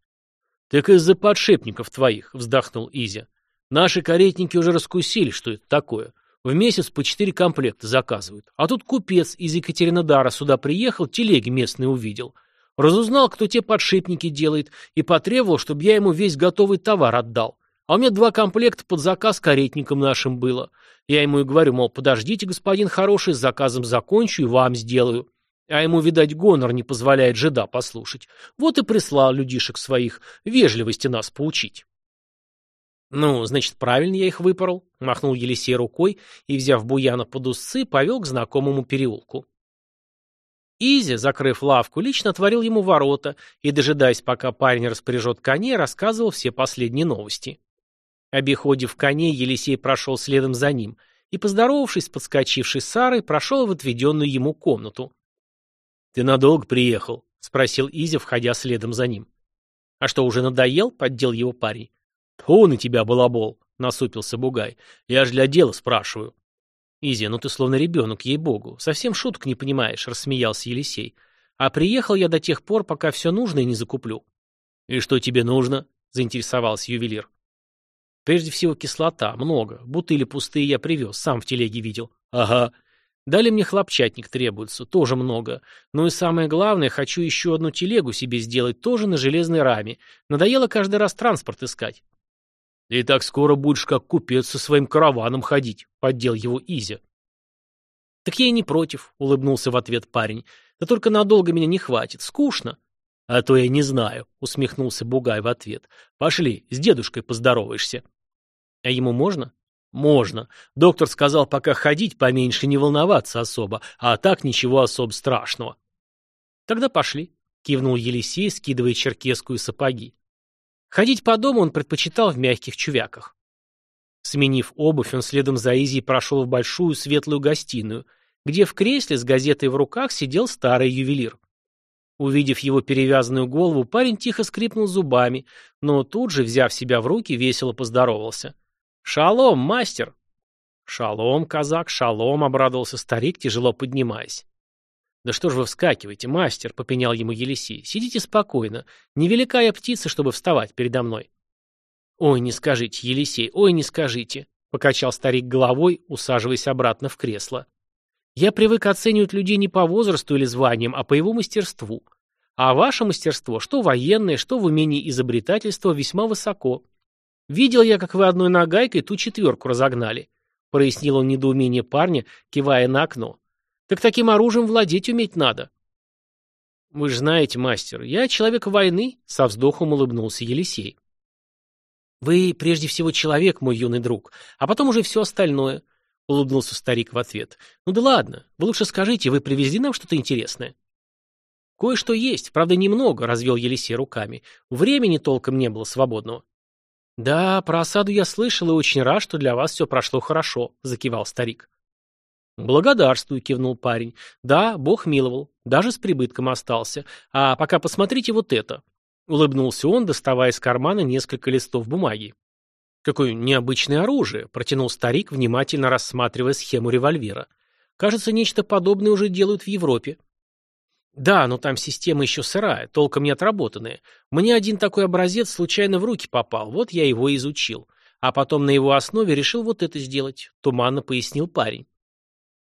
«Так из-за подшипников твоих», — вздохнул Изя. «Наши каретники уже раскусили, что это такое. В месяц по четыре комплекта заказывают. А тут купец из Екатеринодара сюда приехал, телеги местные увидел. Разузнал, кто те подшипники делает, и потребовал, чтобы я ему весь готовый товар отдал. А у меня два комплекта под заказ каретникам нашим было. Я ему и говорю, мол, подождите, господин хороший, с заказом закончу и вам сделаю. А ему, видать, гонор не позволяет жида послушать. Вот и прислал людишек своих вежливости нас поучить. «Ну, значит, правильно я их выпорол», — махнул Елисей рукой и, взяв Буяна под усы, повел к знакомому переулку. Изи, закрыв лавку, лично отворил ему ворота и, дожидаясь, пока парень распоряжет коней, рассказывал все последние новости. Обиходив коней, Елисей прошел следом за ним и, поздоровавшись с подскочившей Сарой, прошел в отведенную ему комнату. «Ты надолго приехал?» — спросил Изя, входя следом за ним. «А что, уже надоел?» — поддел его парень. «Тьфу на тебя, балабол!» — насупился Бугай. «Я ж для дела спрашиваю». «Изя, ну ты словно ребенок, ей-богу. Совсем шуток не понимаешь», — рассмеялся Елисей. «А приехал я до тех пор, пока все нужное не закуплю». «И что тебе нужно?» — заинтересовался ювелир. «Прежде всего кислота. Много. Бутыли пустые я привез. Сам в телеге видел». «Ага. Далее мне хлопчатник требуется. Тоже много. Ну и самое главное, хочу еще одну телегу себе сделать, тоже на железной раме. Надоело каждый раз транспорт искать». «И так скоро будешь как купец со своим караваном ходить», — поддел его Изя. «Так я и не против», — улыбнулся в ответ парень. «Да только надолго меня не хватит. Скучно». «А то я не знаю», — усмехнулся Бугай в ответ. «Пошли, с дедушкой поздороваешься». «А ему можно?» «Можно. Доктор сказал, пока ходить поменьше, не волноваться особо, а так ничего особо страшного». «Тогда пошли», — кивнул Елисей, скидывая черкеску и сапоги. Ходить по дому он предпочитал в мягких чувяках. Сменив обувь, он следом за Изи прошел в большую светлую гостиную, где в кресле с газетой в руках сидел старый ювелир. Увидев его перевязанную голову, парень тихо скрипнул зубами, но тут же, взяв себя в руки, весело поздоровался. «Шалом, мастер!» «Шалом, казак, шалом!» — обрадовался старик, тяжело поднимаясь. «Да что ж вы вскакиваете, мастер?» — попенял ему Елисей. «Сидите спокойно. Невелика я птица, чтобы вставать передо мной». «Ой, не скажите, Елисей, ой, не скажите!» — покачал старик головой, усаживаясь обратно в кресло. «Я привык оценивать людей не по возрасту или званиям, а по его мастерству. А ваше мастерство, что военное, что в умении изобретательства, весьма высоко. Видел я, как вы одной нагайкой ту четверку разогнали», — прояснил он недоумение парня, кивая на окно. Так таким оружием владеть уметь надо. Вы же знаете, мастер, я человек войны, со вздохом улыбнулся Елисей. Вы прежде всего человек, мой юный друг, а потом уже все остальное, улыбнулся старик в ответ. Ну да ладно, вы лучше скажите, вы привезли нам что-то интересное? Кое-что есть, правда немного, развел Елисей руками. Времени толком не было свободного. Да, про осаду я слышал и очень рад, что для вас все прошло хорошо, закивал старик. «Благодарствую», — кивнул парень. «Да, Бог миловал. Даже с прибытком остался. А пока посмотрите вот это». Улыбнулся он, доставая из кармана несколько листов бумаги. «Какое необычное оружие», — протянул старик, внимательно рассматривая схему револьвера. «Кажется, нечто подобное уже делают в Европе». «Да, но там система еще сырая, толком не отработанная. Мне один такой образец случайно в руки попал, вот я его изучил. А потом на его основе решил вот это сделать», — туманно пояснил парень.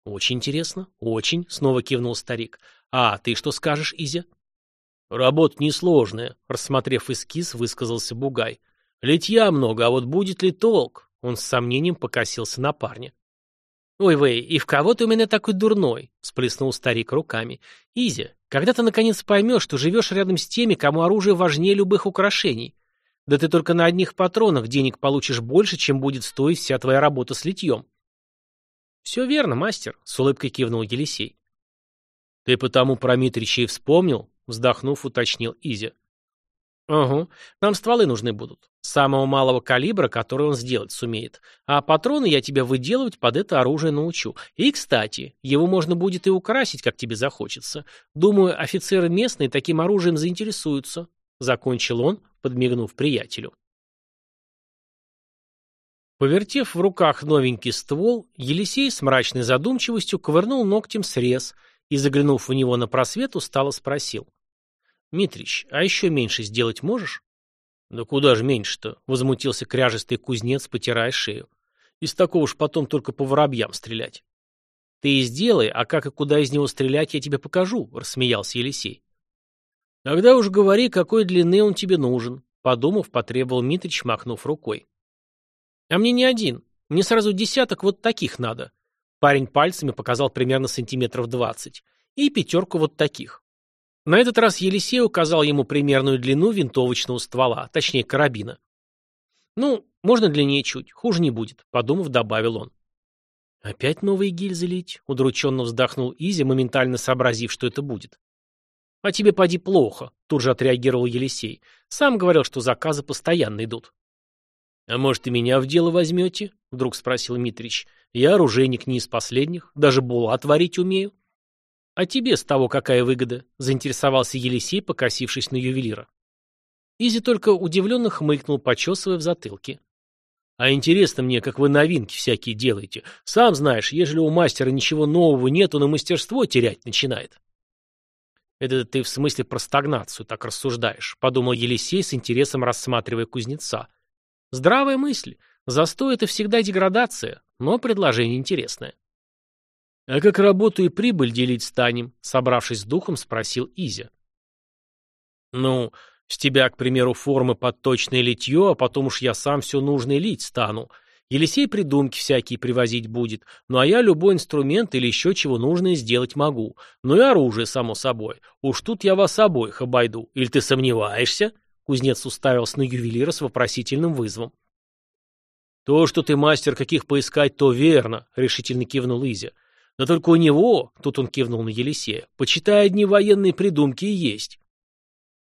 «Очень интересно, очень», — снова кивнул старик. «А ты что скажешь, Изя?» «Работа несложная», — рассмотрев эскиз, высказался Бугай. «Литья много, а вот будет ли толк?» Он с сомнением покосился на парня. «Ой, Вэй, и в кого ты у меня такой дурной?» — сплеснул старик руками. «Изя, когда ты наконец поймешь, что живешь рядом с теми, кому оружие важнее любых украшений? Да ты только на одних патронах денег получишь больше, чем будет стоить вся твоя работа с литьем. «Все верно, мастер», — с улыбкой кивнул Елисей. «Ты потому про Митрича и вспомнил?» — вздохнув, уточнил Изя. «Угу. Нам стволы нужны будут. Самого малого калибра, который он сделать сумеет. А патроны я тебя выделывать под это оружие научу. И, кстати, его можно будет и украсить, как тебе захочется. Думаю, офицеры местные таким оружием заинтересуются», — закончил он, подмигнув приятелю. Повертев в руках новенький ствол, Елисей с мрачной задумчивостью ковырнул ногтем срез и, заглянув в него на просвет, устало спросил. «Митрич, а еще меньше сделать можешь?» «Да куда же меньше-то?» — возмутился кряжестый кузнец, потирая шею. «Из такого уж потом только по воробьям стрелять». «Ты и сделай, а как и куда из него стрелять, я тебе покажу», — рассмеялся Елисей. Тогда уж говори, какой длины он тебе нужен, подумав, потребовал Митрич, махнув рукой. А мне не один. Мне сразу десяток вот таких надо. Парень пальцами показал примерно сантиметров двадцать. И пятерку вот таких. На этот раз Елисей указал ему примерную длину винтовочного ствола, точнее карабина. «Ну, можно длиннее чуть, хуже не будет», — подумав, добавил он. «Опять новые гильзы лить?» — удрученно вздохнул Изи, моментально сообразив, что это будет. «А тебе поди плохо», — тут же отреагировал Елисей. «Сам говорил, что заказы постоянно идут». «А может, и меня в дело возьмете?» — вдруг спросил Митрич. «Я оружейник не из последних, даже булат варить умею». «А тебе с того какая выгода?» — заинтересовался Елисей, покосившись на ювелира. Изи только удивленно хмыкнул, почесывая в затылке. «А интересно мне, как вы новинки всякие делаете. Сам знаешь, ежели у мастера ничего нового нет, он и мастерство терять начинает». «Это ты в смысле про стагнацию так рассуждаешь», — подумал Елисей с интересом рассматривая кузнеца. «Здравая мысль. Застой — это всегда деградация, но предложение интересное». «А как работу и прибыль делить станем?» — собравшись с духом, спросил Изя. «Ну, с тебя, к примеру, формы под точное литье, а потом уж я сам все нужное лить стану. Елисей придумки всякие привозить будет, ну а я любой инструмент или еще чего нужное сделать могу. Ну и оружие, само собой. Уж тут я вас обоих обойду. Или ты сомневаешься?» Кузнец уставился на ювелира с вопросительным вызовом. «То, что ты мастер каких поискать, то верно», — решительно кивнул Изя. «Но только у него, — тут он кивнул на Елисея, — почитай, одни военные придумки и есть».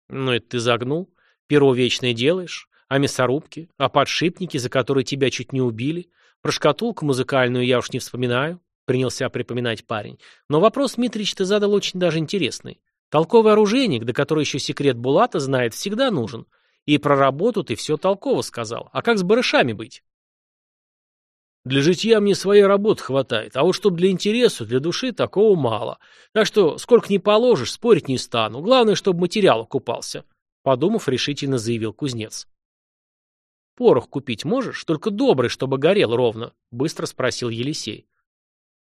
«Ну это ты загнул. Перо вечное делаешь. А мясорубки? А подшипники, за которые тебя чуть не убили? Про шкатулку музыкальную я уж не вспоминаю», — принялся припоминать парень. «Но вопрос, Дмитрич, ты задал очень даже интересный. Толковый оружейник, до которого еще секрет Булата знает, всегда нужен. И про работу ты все толково сказал. А как с барышами быть?» Для житья мне своей работы хватает, а вот чтоб для интереса, для души такого мало. Так что, сколько не положишь, спорить не стану. Главное, чтобы материал окупался. Подумав, решительно заявил кузнец. «Порох купить можешь? Только добрый, чтобы горел ровно», — быстро спросил Елисей.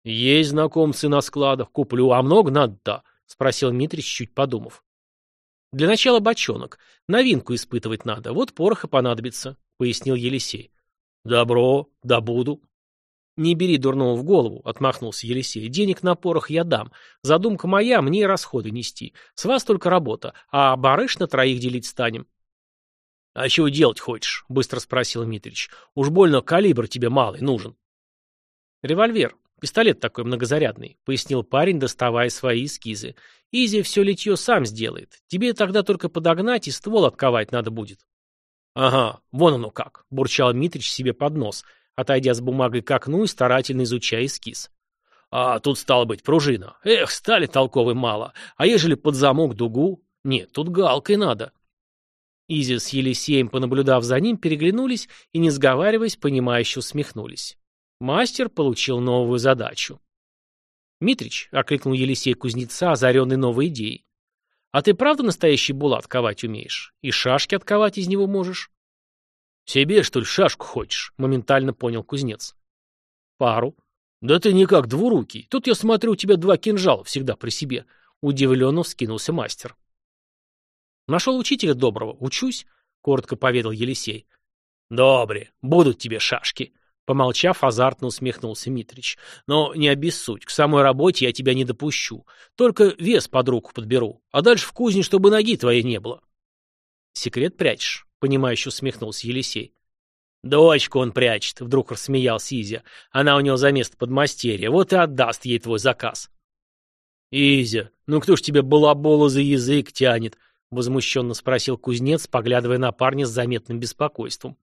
«Есть знакомцы на складах, куплю, а много надо-то?» — спросил Митрич, чуть подумав. «Для начала бочонок. Новинку испытывать надо, вот порох и понадобится», — пояснил Елисей. «Добро, добуду». «Не бери дурного в голову», — отмахнулся Елисей. «Денег на порох я дам. Задумка моя, мне и расходы нести. С вас только работа, а барыш на троих делить станем». «А чего делать хочешь?» — быстро спросил Митрич. «Уж больно калибр тебе малый нужен». «Револьвер. Пистолет такой многозарядный», — пояснил парень, доставая свои эскизы. «Изи все литье сам сделает. Тебе тогда только подогнать и ствол отковать надо будет». «Ага, вон оно как», — бурчал Митрич себе под нос, отойдя с бумагой к окну и старательно изучая эскиз. «А тут стало быть пружина. Эх, стали толковой мало. А ежели под замок дугу? Нет, тут галкой надо». Изи с Елисеем, понаблюдав за ним, переглянулись и, не сговариваясь, понимающе усмехнулись. Мастер получил новую задачу. «Митрич», — окликнул Елисей кузнеца, озаренный новой идеей, — «а ты правда настоящий булат ковать умеешь? И шашки отковать из него можешь?» «Себе, что ли, шашку хочешь?» — моментально понял кузнец. «Пару». «Да ты никак двурукий. Тут я смотрю, у тебя два кинжала всегда при себе». Удивленно вскинулся мастер. Нашел учителя доброго. Учусь, — коротко поведал Елисей. Добре, будут тебе шашки. Помолчав, азартно усмехнулся Митрич. Но не обессудь, к самой работе я тебя не допущу. Только вес под руку подберу, а дальше в кузне, чтобы ноги твоей не было. Секрет прячешь, — понимающе усмехнулся Елисей. «Дочку он прячет», — вдруг рассмеялся Изя. «Она у него за место подмастерья, вот и отдаст ей твой заказ». «Изя, ну кто ж тебе балабола за язык тянет?» — возмущенно спросил кузнец, поглядывая на парня с заметным беспокойством.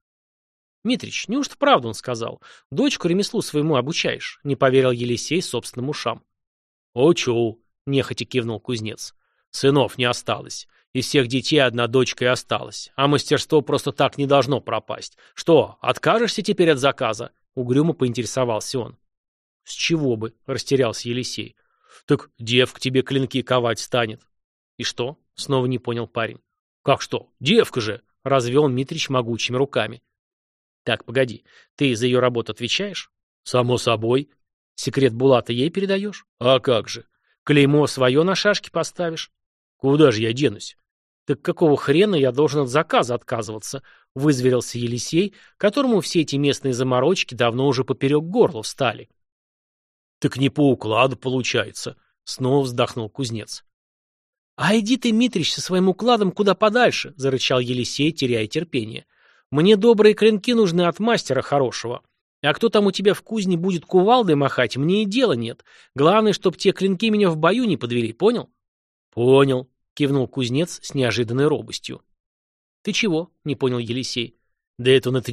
«Митрич, неужто правду он сказал? Дочку ремеслу своему обучаешь?» — не поверил Елисей собственным ушам. «Учу», — нехотя кивнул кузнец. «Сынов не осталось. Из всех детей одна дочка и осталась. А мастерство просто так не должно пропасть. Что, откажешься теперь от заказа?» — угрюмо поинтересовался он. «С чего бы?» — растерялся Елисей. «Так девка тебе клинки ковать станет». «И что?» Снова не понял парень. «Как что? Девка же!» — развел Митрич могучими руками. «Так, погоди, ты за ее работу отвечаешь?» «Само собой». «Секрет Булата ей передаешь?» «А как же? Клеймо свое на шашке поставишь?» «Куда же я денусь? «Так какого хрена я должен от заказа отказываться?» — вызверился Елисей, которому все эти местные заморочки давно уже поперек горла встали. «Так не по укладу получается», — снова вздохнул кузнец. «А иди ты, Митрич, со своим укладом куда подальше», — зарычал Елисей, теряя терпение. «Мне добрые клинки нужны от мастера хорошего. А кто там у тебя в кузне будет кувалдой махать, мне и дела нет. Главное, чтоб те клинки меня в бою не подвели, понял?» «Понял», кивнул кузнец с неожиданной робостью. Ты чего? не понял Елисей. Да это он от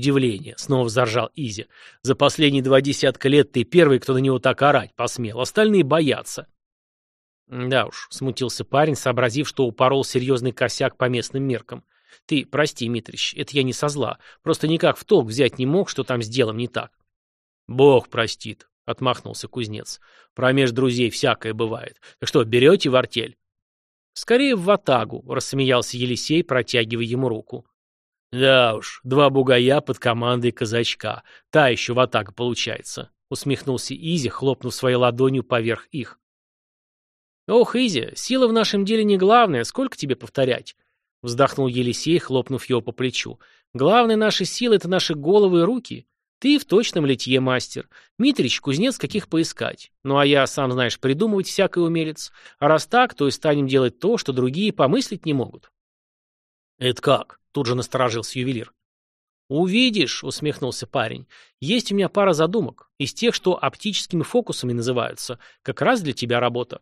снова заржал Изя. За последние два десятка лет ты первый, кто на него так орать посмел, остальные боятся. Да уж, смутился парень, сообразив, что упорол серьезный косяк по местным меркам. Ты, прости, Митрич, это я не со зла, просто никак в толк взять не мог, что там с делом не так. Бог простит, отмахнулся кузнец. Промеж друзей всякое бывает. Так что, берете в артель? «Скорее в ватагу», — рассмеялся Елисей, протягивая ему руку. «Да уж, два бугая под командой казачка. Та еще ватага получается», — усмехнулся Изи, хлопнув своей ладонью поверх их. «Ох, Изи, сила в нашем деле не главная, сколько тебе повторять?» — вздохнул Елисей, хлопнув его по плечу. «Главная наша сила — это наши головы и руки. Ты в точном литье мастер. Митрич, кузнец, каких поискать. Ну а я, сам знаешь, придумывать всякое умелец. А раз так, то и станем делать то, что другие помыслить не могут. Это как? Тут же насторожился ювелир. «Увидишь», — усмехнулся парень. «Есть у меня пара задумок, из тех, что оптическими фокусами называются. Как раз для тебя работа».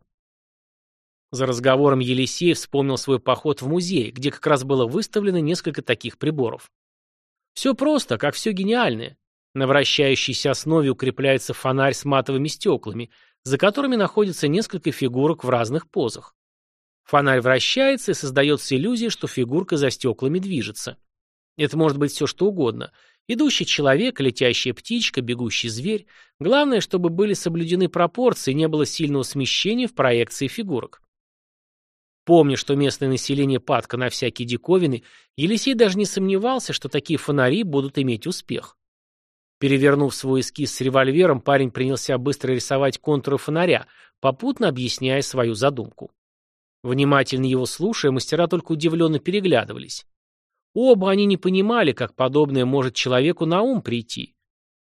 За разговором Елисей вспомнил свой поход в музей, где как раз было выставлено несколько таких приборов. Все просто, как все гениальное. На вращающейся основе укрепляется фонарь с матовыми стеклами, за которыми находится несколько фигурок в разных позах. Фонарь вращается и создается иллюзия, что фигурка за стеклами движется. Это может быть все что угодно. Идущий человек, летящая птичка, бегущий зверь. Главное, чтобы были соблюдены пропорции, не было сильного смещения в проекции фигурок. Помня, что местное население падка на всякие диковины, Елисей даже не сомневался, что такие фонари будут иметь успех. Перевернув свой эскиз с револьвером, парень принялся быстро рисовать контуры фонаря, попутно объясняя свою задумку. Внимательно его слушая, мастера только удивленно переглядывались. Оба они не понимали, как подобное может человеку на ум прийти.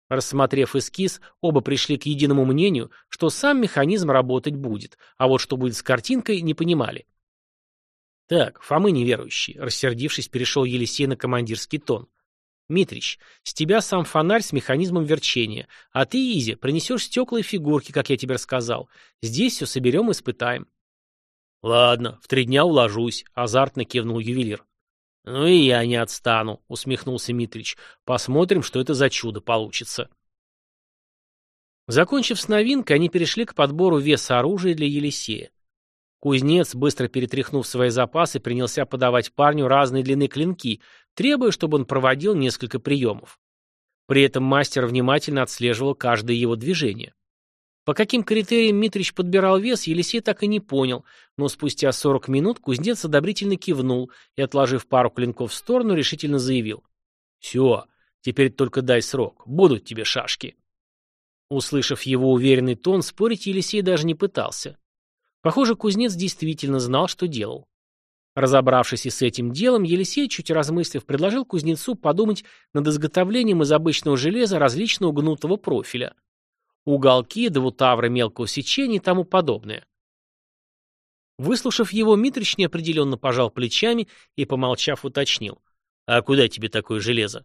Рассмотрев эскиз, оба пришли к единому мнению, что сам механизм работать будет, а вот что будет с картинкой, не понимали. «Так, Фомы неверующий», — рассердившись, перешел Елисей на командирский тон. Митрич, с тебя сам фонарь с механизмом верчения, а ты, Изи, принесешь стекла и фигурки, как я тебе рассказал. Здесь все соберем и испытаем. Ладно, в три дня уложусь, азартно кивнул ювелир. Ну и я не отстану, усмехнулся Митрич. Посмотрим, что это за чудо получится. Закончив с новинкой, они перешли к подбору веса оружия для Елисея. Кузнец, быстро перетряхнув свои запасы, принялся подавать парню разные длины клинки, требуя, чтобы он проводил несколько приемов. При этом мастер внимательно отслеживал каждое его движение. По каким критериям Митрич подбирал вес, Елисей так и не понял, но спустя 40 минут кузнец одобрительно кивнул и, отложив пару клинков в сторону, решительно заявил. «Все, теперь только дай срок, будут тебе шашки». Услышав его уверенный тон, спорить Елисей даже не пытался. Похоже, кузнец действительно знал, что делал. Разобравшись и с этим делом, Елисей, чуть размыслив, предложил кузнецу подумать над изготовлением из обычного железа различного гнутого профиля. Уголки, двутавры мелкого сечения и тому подобное. Выслушав его, Митрич неопределенно пожал плечами и, помолчав, уточнил. «А куда тебе такое железо?»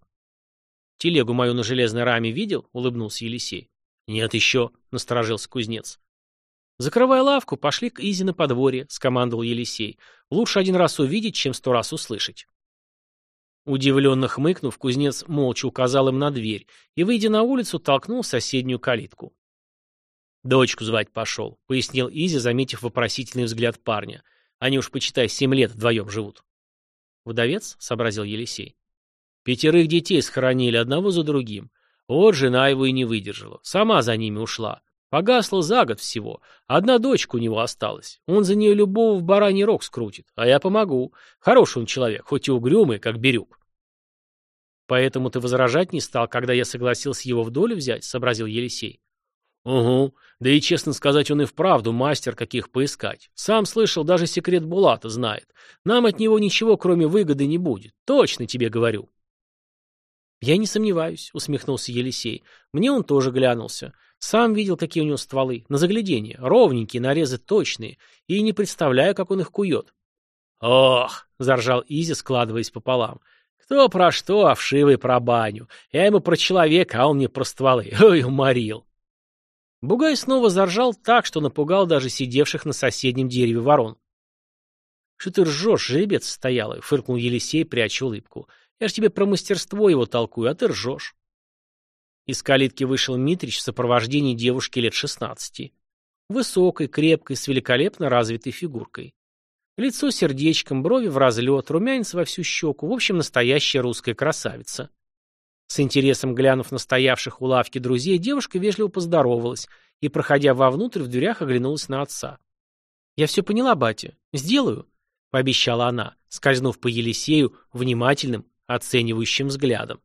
«Телегу мою на железной раме видел?» — улыбнулся Елисей. «Нет еще», — насторожился кузнец. «Закрывай лавку, пошли к Изи на подворье», — скомандовал Елисей. «Лучше один раз увидеть, чем сто раз услышать». Удивленно хмыкнув, кузнец молча указал им на дверь и, выйдя на улицу, толкнул соседнюю калитку. «Дочку звать пошел», — пояснил Изи, заметив вопросительный взгляд парня. «Они уж, почитай, семь лет вдвоем живут». «Вдовец?» — сообразил Елисей. «Пятерых детей схоронили одного за другим. Вот жена его и не выдержала. Сама за ними ушла. Погасло за год всего. Одна дочка у него осталась. Он за нее любого в бараний рог скрутит. А я помогу. Хороший он человек, хоть и угрюмый, как Бирюк. Поэтому ты возражать не стал, когда я согласился его в долю взять, сообразил Елисей. Угу. Да и, честно сказать, он и вправду мастер, каких поискать. Сам слышал, даже секрет Булата знает. Нам от него ничего, кроме выгоды, не будет. Точно тебе говорю. Я не сомневаюсь, усмехнулся Елисей. Мне он тоже глянулся. Сам видел, какие у него стволы. На заглядение. Ровненькие, нарезы точные. И не представляю, как он их кует. Ох, заржал Изи, складываясь пополам. Кто про что, а вшивый про баню. Я ему про человека, а он мне про стволы. Ой, уморил. Бугай снова заржал так, что напугал даже сидевших на соседнем дереве ворон. «Что ты ржешь, жеребец стоялый?» — фыркнул Елисей, пряча улыбку. «Я ж тебе про мастерство его толкую, а ты ржешь». Из калитки вышел Митрич в сопровождении девушки лет шестнадцати. Высокой, крепкой, с великолепно развитой фигуркой. Лицо сердечком, брови в разлет, румянец во всю щеку, в общем, настоящая русская красавица. С интересом глянув на стоявших у лавки друзей, девушка вежливо поздоровалась и, проходя вовнутрь, в дверях оглянулась на отца. «Я все поняла, батя. Сделаю», — пообещала она, скользнув по Елисею внимательным, оценивающим взглядом.